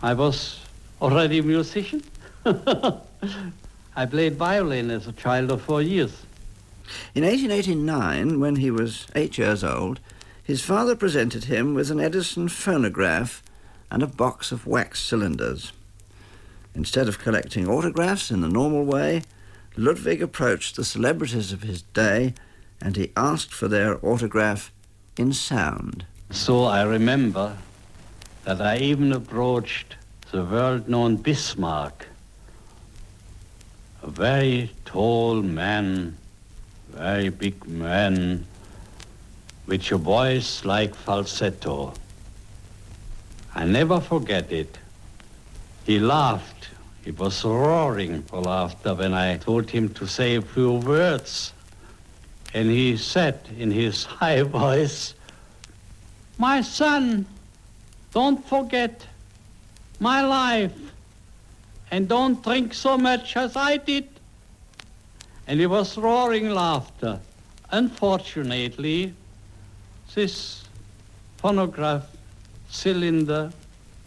I was already a musician. I played violin as a child of four years. In 1889, when he was eight years old, his father presented him with an Edison phonograph and a box of wax cylinders. Instead of collecting autographs in the normal way, Ludwig approached the celebrities of his day and he asked for their autograph in sound. So I remember that I even approached the world known Bismarck, a very tall man, very big man, with a voice like falsetto. I never forget it. He laughed. He was roaring for laughter when I told him to say a few words. And he said in his high voice, My son, don't forget my life and don't drink so much as I did. And he was roaring laughter. Unfortunately, this phonograph cylinder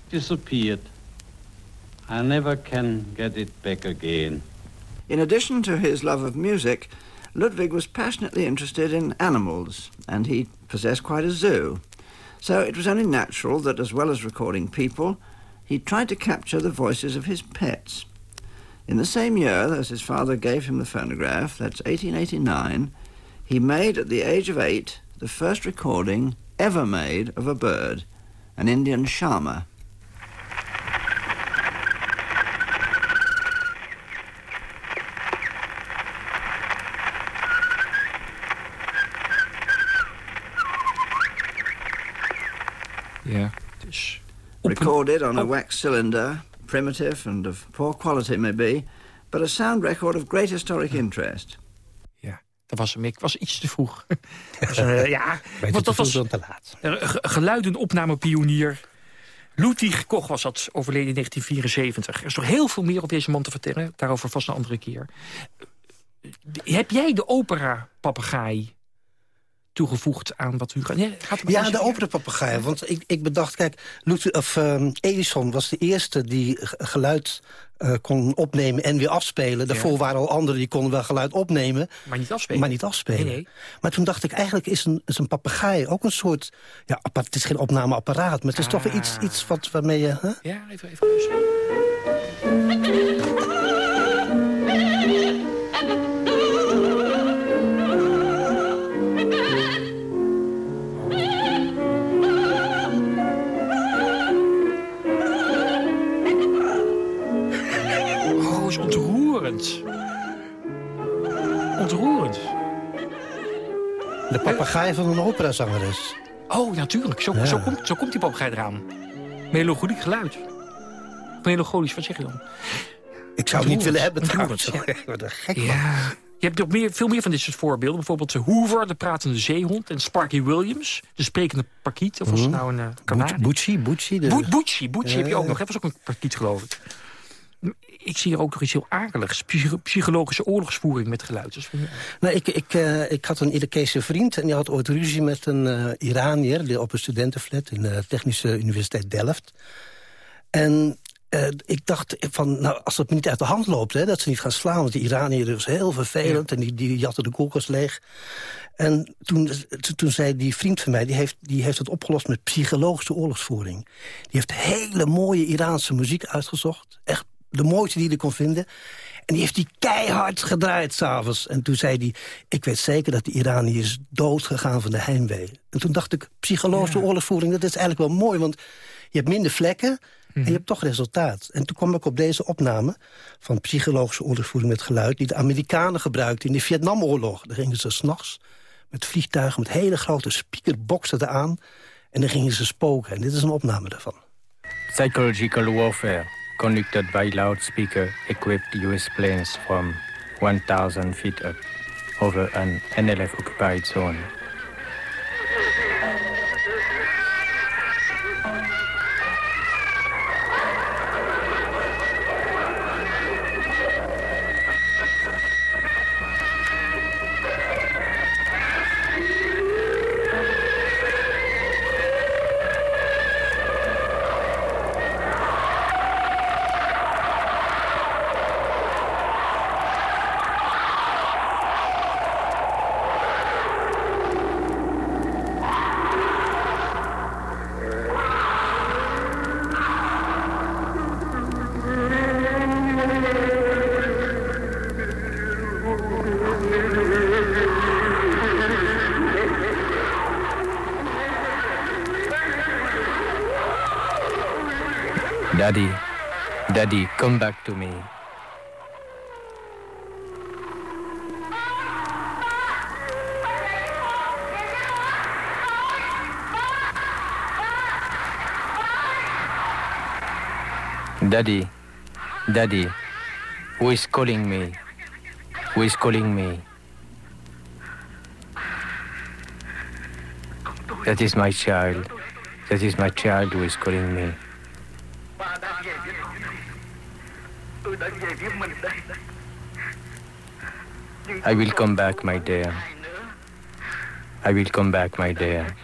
disappeared. I never can get it back again. In addition to his love of music, Ludwig was passionately interested in animals, and he possessed quite a zoo. So it was only natural that, as well as recording people, he tried to capture the voices of his pets. In the same year as his father gave him the phonograph, that's 1889, he made, at the age of eight, the first recording ever made of a bird, an Indian shama. Recorded on a wax cylinder, primitive and of poor quality maybe, but a sound record of great historic interest. Ja, dat was hem. Ik was iets te vroeg. dus, uh, ja, want dat was te laat. geluiden opnamepionier. Ludwig Koch was dat, overleden in 1974. Er is nog heel veel meer op deze man te vertellen. Daarover vast een andere keer. Heb jij de opera Papegaai toegevoegd aan wat u... Ja, gaat ja de opera-papegaai. Want ik, ik bedacht, kijk, Luther, of, uh, Edison was de eerste die geluid uh, kon opnemen en weer afspelen. Daarvoor waren al anderen die konden wel geluid opnemen. Maar niet afspelen. Maar niet afspelen. Nee, nee. Maar toen dacht ik, eigenlijk is een, is een papegaai ook een soort... Ja, het is geen opnameapparaat, maar het is toch weer iets, Ah. iets wat, waarmee je... Huh? Ja, even, even ontroerend. Ontroerend. De papegaai van een operazangeres. Oh, natuurlijk. Zo, Ja. zo, komt, zo komt die papegaai eraan. Melancholiek geluid. Melancholisch, wat zeg je dan? Ik zou het niet willen hebben trouwens. Wat een gek man. Ja. Je hebt nog meer, veel meer van dit soort voorbeelden. Bijvoorbeeld Hoover, de pratende zeehond. En Sparky Williams, de sprekende parkiet. Of was het Mhm. nou een uh, kanarie? Bucci, Bucci. de- Bo- Bucci, Bucci heb je ook Ja. nog. Dat was ook een parkiet, geloof ik. Ik zie hier ook nog iets heel akeligs. Psycho- psychologische oorlogsvoering met geluid. Dat is wel- Nou, ik, ik, eh, ik had een Irakese vriend en die had ooit ruzie met een eh Iranier... op een studentenflat in de Technische Universiteit Delft. En eh, ik dacht van, nou, als het niet uit de hand loopt... Hè, dat ze niet gaan slaan, want die Iranier was heel vervelend... en die, die jatte de koelkast leeg. En toen, toen zei die vriend van mij, die heeft, die heeft het opgelost... met psychologische oorlogsvoering. Die heeft hele mooie Iraanse muziek uitgezocht. Echt de mooiste die hij kon vinden. En die heeft die keihard gedraaid s'avonds. En toen zei hij, ik weet zeker dat de Iranier is dood gegaan van de heimwee. En toen dacht ik, psychologische oorlogsvoering, dat is eigenlijk wel mooi. Want je hebt minder vlekken en je hebt toch resultaat. En toen kwam ik op deze opname van psychologische oorlogsvoering met geluid... die de Amerikanen gebruikten in de Vietnamoorlog. Daar gingen ze s'nachts met vliegtuigen met hele grote speakerboxen eraan... en dan gingen ze spoken. En dit is een opname daarvan. Psychological warfare conducted by loudspeaker equipped US planes from 1000 feet up over an NLF occupied zone. Daddy, Daddy, come back to me. Daddy, Daddy, who is calling me? Who is calling me? That is my child. That is my child who is calling me. I will come back, my dear. I will come back, my dear.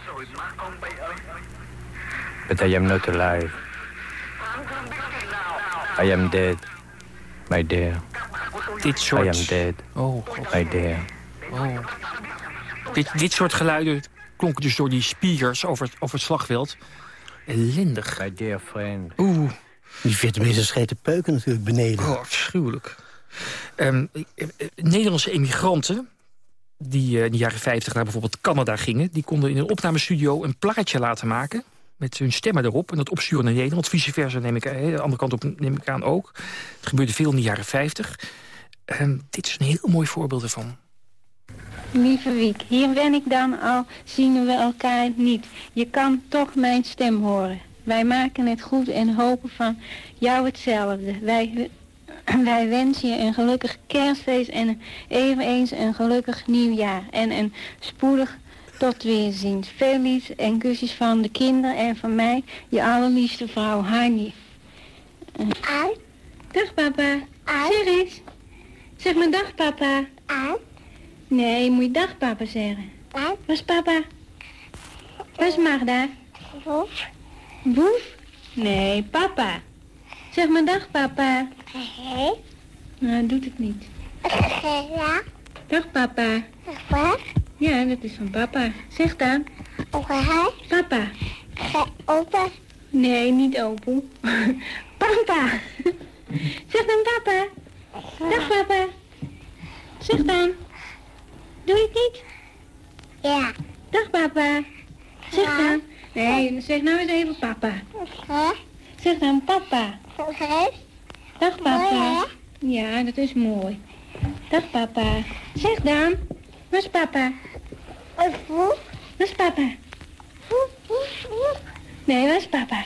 But I am not alive. I am dead, my dear. Dit I soort... am dead, Oh, God. my dear. Oh. Dit, dit soort geluiden klonken dus door die speakers over, het- over het slagveld. Ellendig. My dear friend. Oeh. Die Vietnamezen scheten peuken natuurlijk beneden. Oh, afschuwelijk. Ehm, eh, eh, Nederlandse emigranten die eh, in de jaren 50 naar bijvoorbeeld Canada gingen... die konden in een opnamestudio een plaatje laten maken... met hun stemmen erop en dat opsturen naar Nederland. Vice versa neem ik, eh, de andere kant op neem ik aan ook. Het gebeurde veel in de jaren 50. Ehm, dit is een heel mooi voorbeeld ervan. Lieve Wiek, hier ben ik dan al, zien we elkaar niet. Je kan toch mijn stem horen. Wij maken het goed en hopen van jou hetzelfde. Wij, wij wensen je een gelukkig kerstfeest en een- eveneens een gelukkig nieuwjaar. En een spoedig tot weerziens. Veel liefs en kusjes van de kinderen en van mij, je allerliefste vrouw Hanny. Uit. Dag papa. Zeg eens. Zeg maar dag papa. Nee, moet je dag papa zeggen. Waar is papa? Waar is Magda? Woef. Woef? Nee, papa. Zeg maar dag, papa. Nee. Nou, doet het niet. Ja. Dag, papa. Papa? Ja, dat is van papa. Zeg dan. Opa. Papa. Opa. Nee, niet opa. papa. Zeg dan papa. Dag, papa. Zeg dan. Doe je het niet? Ja. Dag, papa. Zeg dan. Nee, zeg nou eens even papa. Zeg dan papa. Dag, papa. Ja, dat is mooi. Dag, papa. Zeg dan. Waar is papa? Waar is papa? Nee, waar is papa?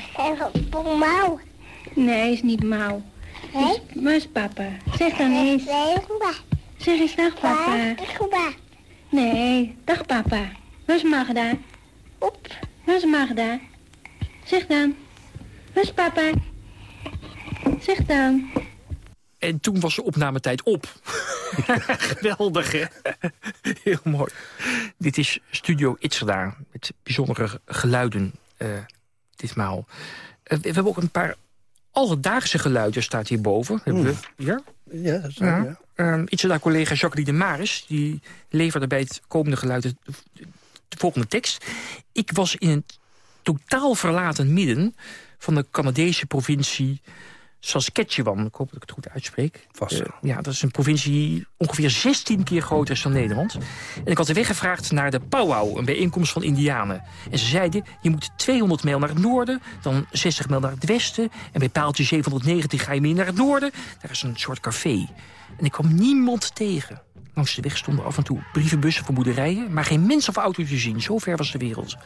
Mauw. Nee, is niet mauw. Dus, waar is papa? Zeg dan eens. Zeg eens dag, papa. Nee, dag, papa. Waar is Magda? Op. Waar is Magda? Zeg dan. Waar is papa? Zeg dan. En toen was de opnametijd op. Geweldig, hè? Heel mooi. Dit is Studio Itzerda, met bijzondere geluiden uh, ditmaal. Uh, we hebben ook een paar alledaagse geluiden, staat hierboven. Hebben we hier? Ja, dat is ja. ja. Um, Itzerda-collega Jacqueline de Maris... die leverde bij het komende geluid de, de volgende tekst. Ik was in een totaal verlaten midden van de Canadese provincie Saskatchewan. Ik hoop dat ik het goed uitspreek. Vast. Uh, ja, dat is een provincie ongeveer 16 keer groter is dan Nederland. En ik had de weg gevraagd naar de Powwow, een bijeenkomst van indianen. En ze zeiden, je moet 200 mijl naar het noorden, dan 60 mijl naar het westen. En bij paaltje 790 ga je meer naar het noorden. Daar is een soort café. En ik kwam niemand tegen. Langs de weg stonden af en toe brievenbussen voor boerderijen... maar geen mens of auto te zien. Zo ver was de wereld.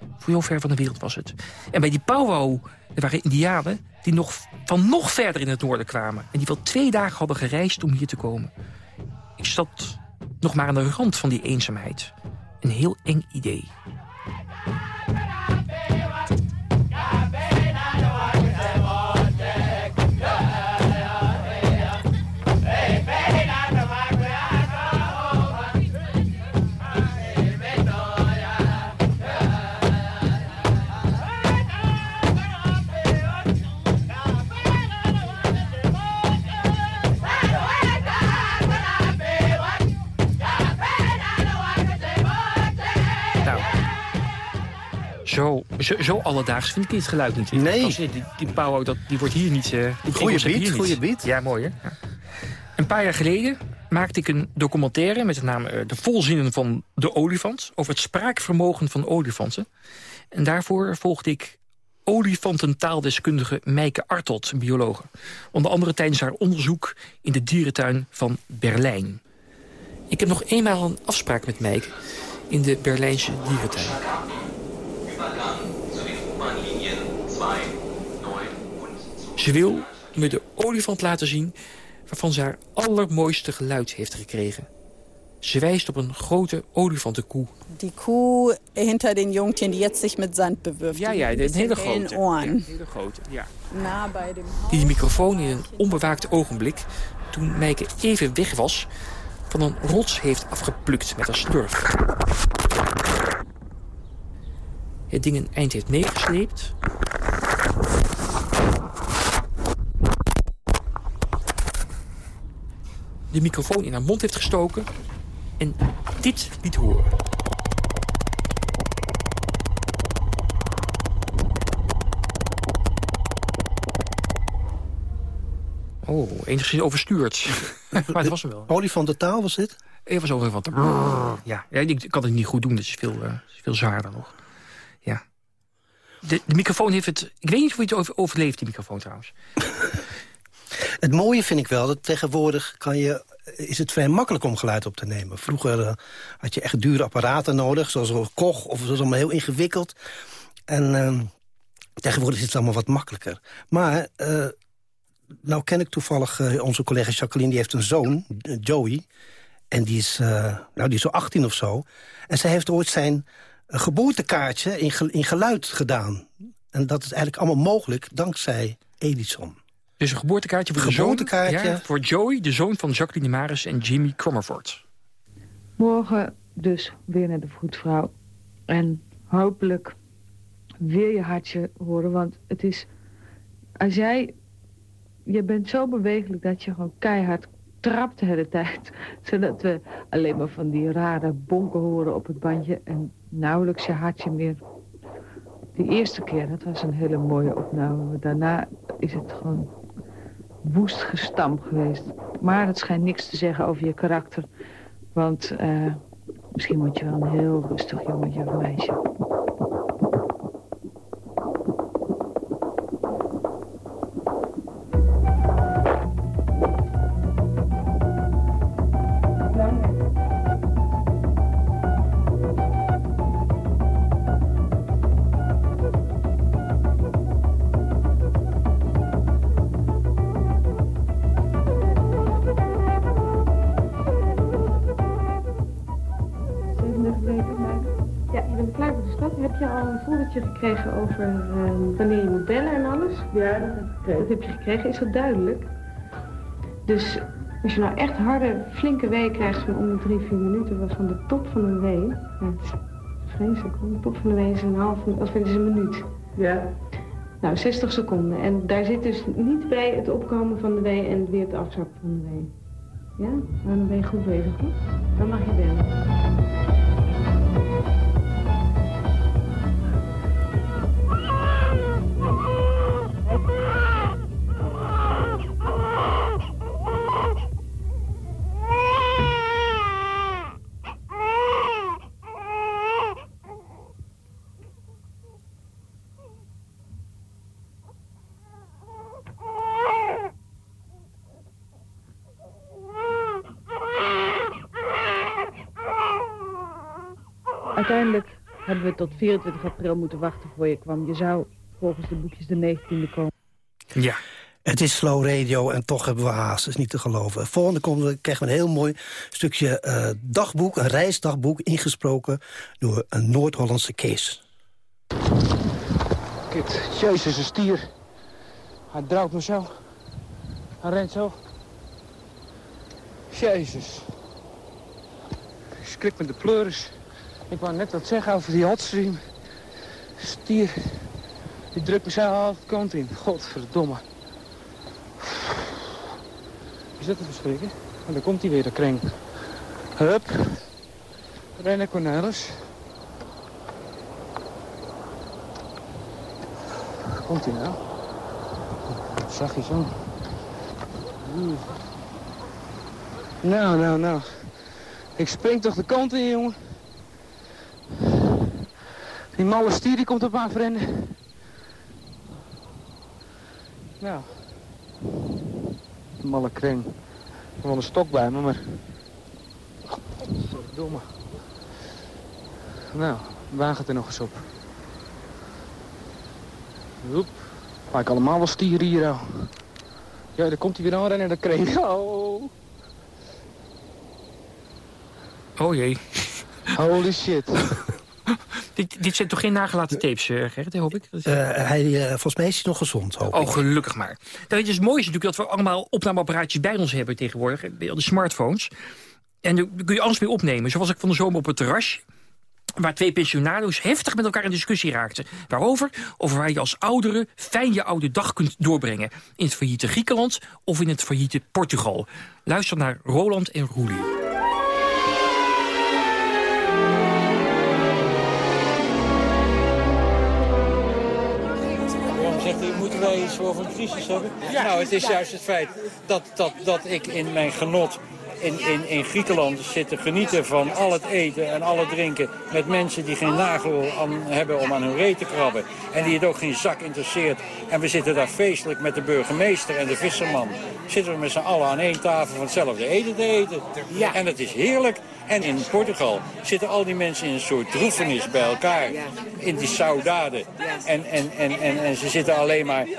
Voor heel ver van de wereld was het. En bij die powwow, er waren indianen... die nog, van nog verder in het noorden kwamen. En die wel twee dagen hadden gereisd om hier te komen. Ik zat nog maar aan de rand van die eenzaamheid. Een heel eng idee. Zo, zo, zo, alledaags vind ik dit geluid niet. Nee. Als, die, die Pauw, dat, die wordt hier niet... Uh, goeie beat, goeie beat. Ja, mooi hè. Ja. Een paar jaar geleden maakte ik een documentaire... met de naam uh, De Volzinnen van de Olifant... over het spraakvermogen van olifanten. En daarvoor volgde ik olifantentaaldeskundige Meike Artot, een biologe. Onder andere tijdens haar onderzoek in de dierentuin van Berlijn. Ik heb nog eenmaal een afspraak met Meike in de Berlijnse dierentuin. Ze wil me de olifant laten zien waarvan ze haar allermooiste geluid heeft gekregen. Ze wijst op een grote olifantenkoe. Die koe hinter den Jungtieren die jetzt zich met zand bewirft. Ja, ja, een hele grote. Ja, hele grote, ja. Na bij de Die microfoon in een onbewaakt ogenblik, toen Meike even weg was, van een rots heeft afgeplukt met een slurf. Het ding een eind heeft meegesleept. De microfoon in haar mond heeft gestoken. En dit liet horen. Oh, enigszins overstuurd. maar dat was hem wel. Olifantentaal was dit? Het was olifant. Ja, ja, ik kan het niet goed doen. Dat is veel, uh, veel zwaarder nog. Ja. De, de, microfoon heeft het... Ik weet niet hoe je het overleeft, die microfoon trouwens. Het mooie vind ik wel, dat tegenwoordig kan je, is het vrij makkelijk om geluid op te nemen. Vroeger uh, had je echt dure apparaten nodig, zoals een Koch, of dat was allemaal heel ingewikkeld. En uh, tegenwoordig is het allemaal wat makkelijker. Maar uh, nou ken ik toevallig onze collega Jacqueline, die heeft een zoon, Joey. En die is, nou, die is zo 18 of zo. En zij heeft ooit zijn geboortekaartje in, in geluid gedaan. En dat is eigenlijk allemaal mogelijk dankzij Edison. Dus een geboortekaartje voor, geboortekaartje. De zoon, ja, voor Joey, de zoon van Jacqueline Maris en Jimmy Crommerford. Morgen dus weer naar de vroedvrouw. En hopelijk weer je hartje horen, want het is... Als jij... Je bent zo bewegelijk dat je gewoon keihard trapt de hele tijd. Zodat we alleen maar van die rare bonken horen op het bandje en nauwelijks je hartje meer. Die eerste keer, dat was een hele mooie opname. Daarna is het gewoon woest gestampt geweest. Maar het schijnt niks te zeggen over je karakter. Want uh, misschien word je wel een heel rustig jongetje of meisje. Heb je gekregen, is dat duidelijk? Dus als je nou echt harde, flinke wee krijgt van om de drie, vier minuten, was van de top van een wee. Ja, vreselijk, de top van de wee is een half, of is een minuut. Ja. Nou, 60 seconden. En daar zit dus niet bij het opkomen van de wee en weer het afzakken van de wee. Ja? Nou, dan ben je goed bezig, hoor. Dan mag je bellen. Uiteindelijk hebben we tot 24 april moeten wachten voor je kwam. Je zou volgens de boekjes de 19e komen. Ja. Het is slow radio en toch hebben we haast. Dat is niet te geloven. Volgende komen we, krijgen we een heel mooi stukje uh, dagboek, een reisdagboek, ingesproken door een Noord-Hollandse Kees. Kijk, jezus, een stier. Hij draait me zo. Hij rent zo. Jezus. Ik schrik met de pleuris. Ik wou net wat zeggen over die hotstream. Stier. Die drukt me zo half kant in. Godverdomme. Is dat te verschrikken? En dan komt hij weer, de kring. Hup. Rennen Cornelis. Komt hij nou? Je zo. Nou, nou, nou. Ik spring toch de kant in, jongen. Die malle stier die komt op me afrennen. Nou. Malle kring. Ik heb wel een stok bij me, maar... Verdomme. Nou, waar gaat er nog eens op? Roep. ik allemaal wel stieren hier al. Ja, daar komt hij weer aanrennen, dat kring. Oh. Oh jee. Holy shit. dit, dit zijn toch geen nagelaten tapes, uh, Gerrit, hoop ik? Uh, hij, uh, volgens mij is hij nog gezond, hoop Oh, gelukkig maar. Dat is het mooiste natuurlijk dat we allemaal opnameapparaatjes bij ons hebben tegenwoordig. De smartphones. En dan kun je alles mee opnemen. Zo was ik van de zomer op het terras waar twee pensionado's heftig met elkaar in discussie raakten. Waarover? Over waar je als oudere fijn je oude dag kunt doorbrengen. In het failliete Griekenland of in het failliete Portugal. Luister naar Roland en Roelie. Moeten wij iets over een crisis hebben? Nou, het is juist het feit dat, dat, dat ik in mijn genot in, in, in Griekenland zitten genieten van al het eten en al het drinken... met mensen die geen nagel aan hebben om aan hun reet te krabben. En die het ook geen zak interesseert. En we zitten daar feestelijk met de burgemeester en de visserman. Zitten we met z'n allen aan één tafel van hetzelfde eten te eten. Ja. En het is heerlijk. En in Portugal zitten al die mensen in een soort droefenis bij elkaar. In die saudade. En, en, en, en, en ze zitten alleen maar uh,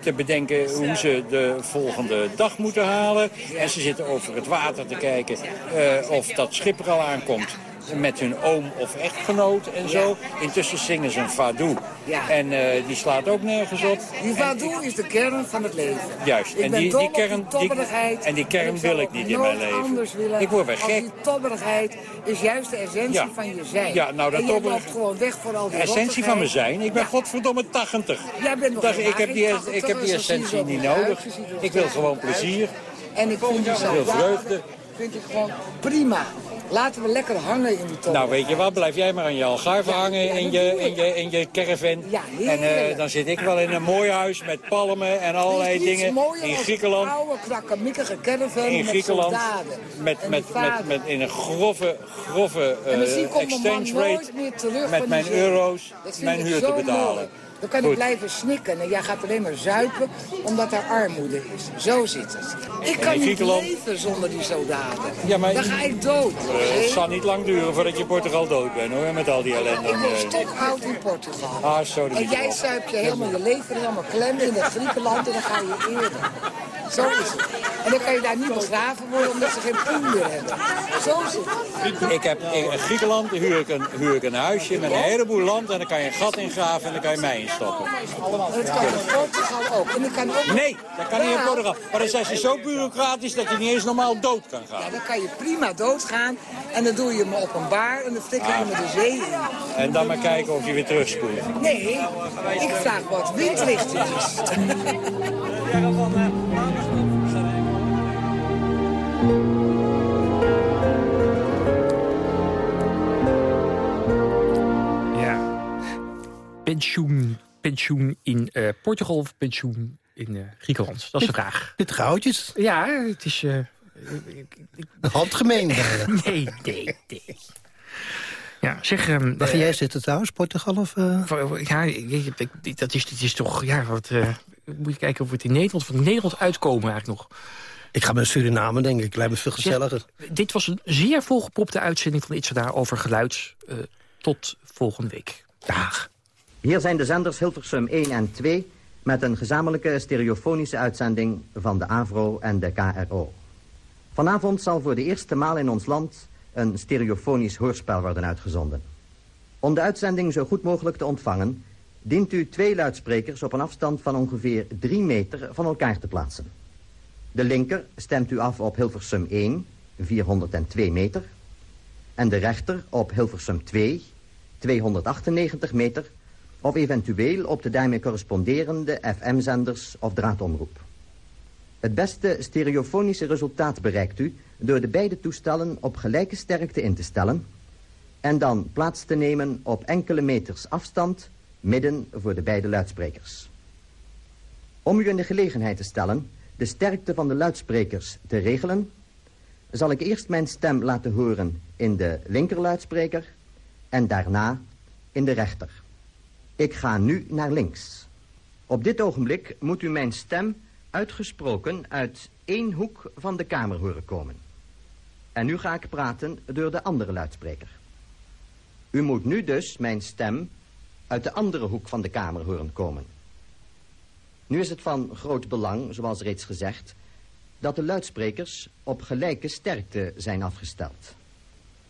te bedenken hoe ze de volgende dag moeten halen. En ze zitten over het water te kijken uh, of dat schip er al aankomt. met hun oom of echtgenoot en zo. Intussen zingen ze een fado. Ja. En eh, die slaat ook nergens op. Die fado is de kern van het leven. Juist. Ik en ben die, die kern, die en die kern wil ik niet in mijn leven. willen. Ik word weer gek. die tobberigheid is juist de essentie Ja. van je zijn. Ja, nou, dat gewoon weg voor al De die essentie van mijn zijn. Ik ben godverdomme 80. Jij bent nog Dat- helemaal ik heb die, 80, ik heb die essentie niet nodig. Ik wil gewoon plezier. En ik vind ja, vreugde. vind ik gewoon prima. Laten we lekker hangen in die tobber. Nou, weet je wat, blijf jij maar aan je algarve hangen ja, in, je, in, je, in je caravan. en eh, dan zit ik wel in een mooi huis met palmen en allerlei Er dingen. In Griekenland. Een oude, krakkemikkige caravan In met Griekenland. soldaten. Met, En met, die met, met, in een grove, grove eh, exchange rate. Met mijn die euro's mijn huur te betalen. mooi. Dan kan Goed. ik blijven snikken en jij gaat alleen maar zuipen omdat er armoede is. Zo zit het. Ik kan niet leven zonder die soldaten. Ja, maar- Dan ga ik dood. Eh, het zal niet lang duren voordat je Portugal dood bent hoor, met al die ellende. Ik ben je stokoud in Portugal. Ah, zo de En jij zuipt je helemaal je leven helemaal klem in het Griekenland en dan ga je eerder. Zo is het. En dan kan je daar niet begraven worden omdat ze geen poen meer hebben. Zo zit het. Ik heb in Griekenland huur ik, een, huur ik een huisje met een heleboel land en dan kan je een gat ingraven en dan kan je mij instoppen. En dat kan Portugal ook. En kan ook... Nee, dat kan niet in Portugal. Maar dan zijn ze zo bureaucratisch dat je niet eens normaal dood kan gaan. Ja, dan kan je prima doodgaan. En dan doe je me op een bar en dan flikker je me de zee in. En dan maar kijken of je weer terugspoelt. Nee, ik vraag wat windrichting is. Pensioen, pensioen in eh, Portugal of pensioen in eh, Griekenland? Dat is de vraag. Dit goudjes. Ja, het is... eh, Handgemeen. nee, nee, nee. Ja, zeg... ehm, Waar ga jij zitten trouwens? Portugal of... Ja, dat is, dit is toch... Ja, wat, moet je kijken of we het in Nederland... Van Nederland uitkomen eigenlijk nog. Ik ga naar Suriname, denk ik. Lijkt me veel gezelliger. Dit was een zeer volgepropte uitzending van Itzada over geluid. Eh, tot volgende week. Dag. Hier zijn de zenders Hilversum 1 en 2... met een gezamenlijke stereofonische uitzending van de AVRO en de KRO. Vanavond zal voor de eerste maal in ons land... een stereofonisch hoorspel worden uitgezonden. Om de uitzending zo goed mogelijk te ontvangen... dient u twee luidsprekers op een afstand van ongeveer 3 meter van elkaar te plaatsen. De linker stemt u af op Hilversum 1, 402 meter... en de rechter op Hilversum 2, 298 meter... of eventueel op de daarmee corresponderende FM-zenders of draadomroep. Het beste stereofonische resultaat bereikt u... door de beide toestellen op gelijke sterkte in te stellen... en dan plaats te nemen op enkele meters afstand... midden voor de beide luidsprekers. Om u in de gelegenheid te stellen de sterkte van de luidsprekers te regelen... zal ik eerst mijn stem laten horen in de linkerluidspreker... en daarna in de rechter. Ik ga nu naar links. Op dit ogenblik moet u mijn stem uitgesproken uit één hoek van de kamer horen komen. En nu ga ik praten door de andere luidspreker. U moet nu dus mijn stem uit de andere hoek van de kamer horen komen. Nu is het van groot belang, zoals reeds gezegd... dat de luidsprekers op gelijke sterkte zijn afgesteld.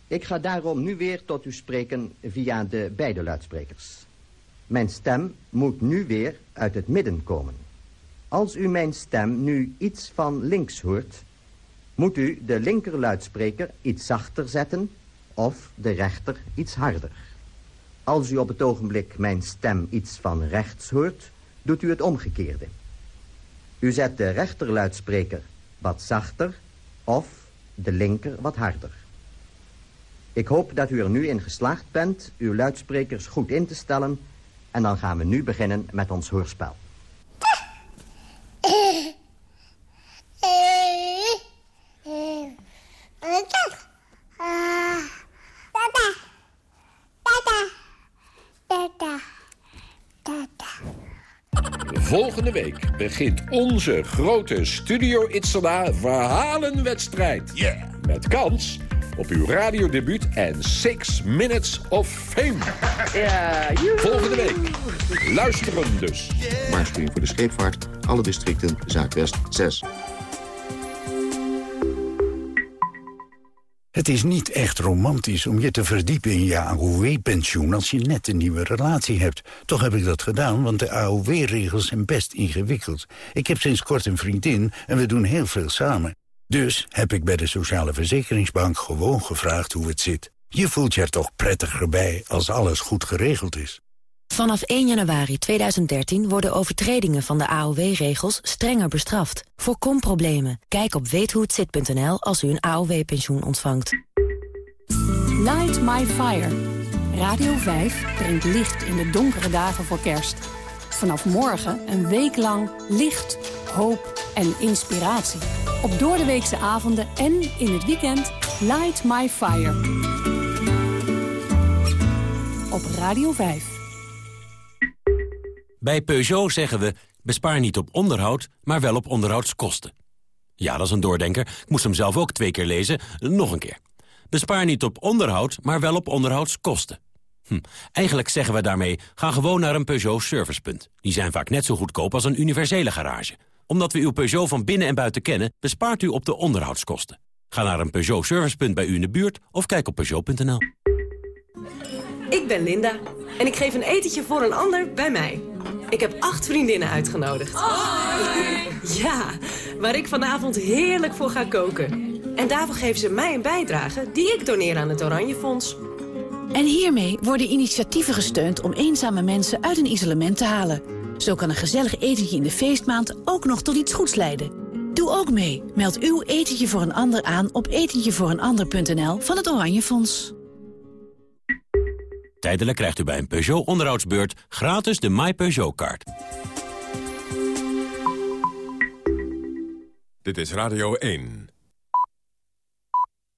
Ik ga daarom nu weer tot u spreken via de beide luidsprekers. Mijn stem moet nu weer uit het midden komen. Als u mijn stem nu iets van links hoort... moet u de linkerluidspreker iets zachter zetten... of de rechter iets harder. Als u op het ogenblik mijn stem iets van rechts hoort... doet u het omgekeerde. U zet de rechterluidspreker wat zachter... of de linker wat harder. Ik hoop dat u er nu in geslaagd bent uw luidsprekers goed in te stellen... en dan gaan we nu beginnen met ons hoorspel. Volgende week begint onze grote Studio Itzada verhalenwedstrijd. Yeah. Met kans op uw radiodebuut en Six Minutes of Fame. Ja, Volgende week. Luisteren dus. Waarschuwing voor de scheepvaart. Alle districten Zuidwest 6. Het is niet echt romantisch om je te verdiepen in je AOW-pensioen... als je net een nieuwe relatie hebt. Toch heb ik dat gedaan, want de AOW-regels zijn best ingewikkeld. Ik heb sinds kort een vriendin en we doen heel veel samen. Dus heb ik bij de Sociale Verzekeringsbank gewoon gevraagd hoe het zit. Je voelt je er toch prettiger bij als alles goed geregeld is. Vanaf 1 januari 2013 worden overtredingen van de AOW-regels strenger bestraft. Voorkom problemen. Kijk op weethohetzit.nl als u een AOW-pensioen ontvangt. Light My Fire. Radio 5 brengt licht in de donkere dagen voor kerst. Vanaf morgen een week lang licht, hoop en inspiratie. Op doordeweekse avonden en in het weekend Light My Fire. Op Radio 5. Bij Peugeot zeggen we, bespaar niet op onderhoud, maar wel op onderhoudskosten. Ja, dat is een doordenker. Ik moest hem zelf ook twee keer lezen. Nog een keer. Bespaar niet op onderhoud, maar wel op onderhoudskosten. Hm. Eigenlijk zeggen we daarmee, ga gewoon naar een Peugeot servicepunt. Die zijn vaak net zo goedkoop als een universele garage. Omdat we uw Peugeot van binnen en buiten kennen, bespaart u op de onderhoudskosten. Ga naar een Peugeot servicepunt bij u in de buurt of kijk op Peugeot.nl. Ik ben Linda en ik geef een etentje voor een ander bij mij. Ik heb acht vriendinnen uitgenodigd. Ja, waar ik vanavond heerlijk voor ga koken. En daarvoor geven ze mij een bijdrage die ik doneer aan het Oranje Fonds. En hiermee worden initiatieven gesteund om eenzame mensen uit een isolement te halen. Zo kan een gezellig etentje in de feestmaand ook nog tot iets goeds leiden. Doe ook mee. Meld uw etentje voor een ander aan op etentjevooreenander.nl van het Oranje Fonds. Tijdelijk krijgt u bij een Peugeot onderhoudsbeurt gratis de My Peugeot-kaart. Dit is Radio 1.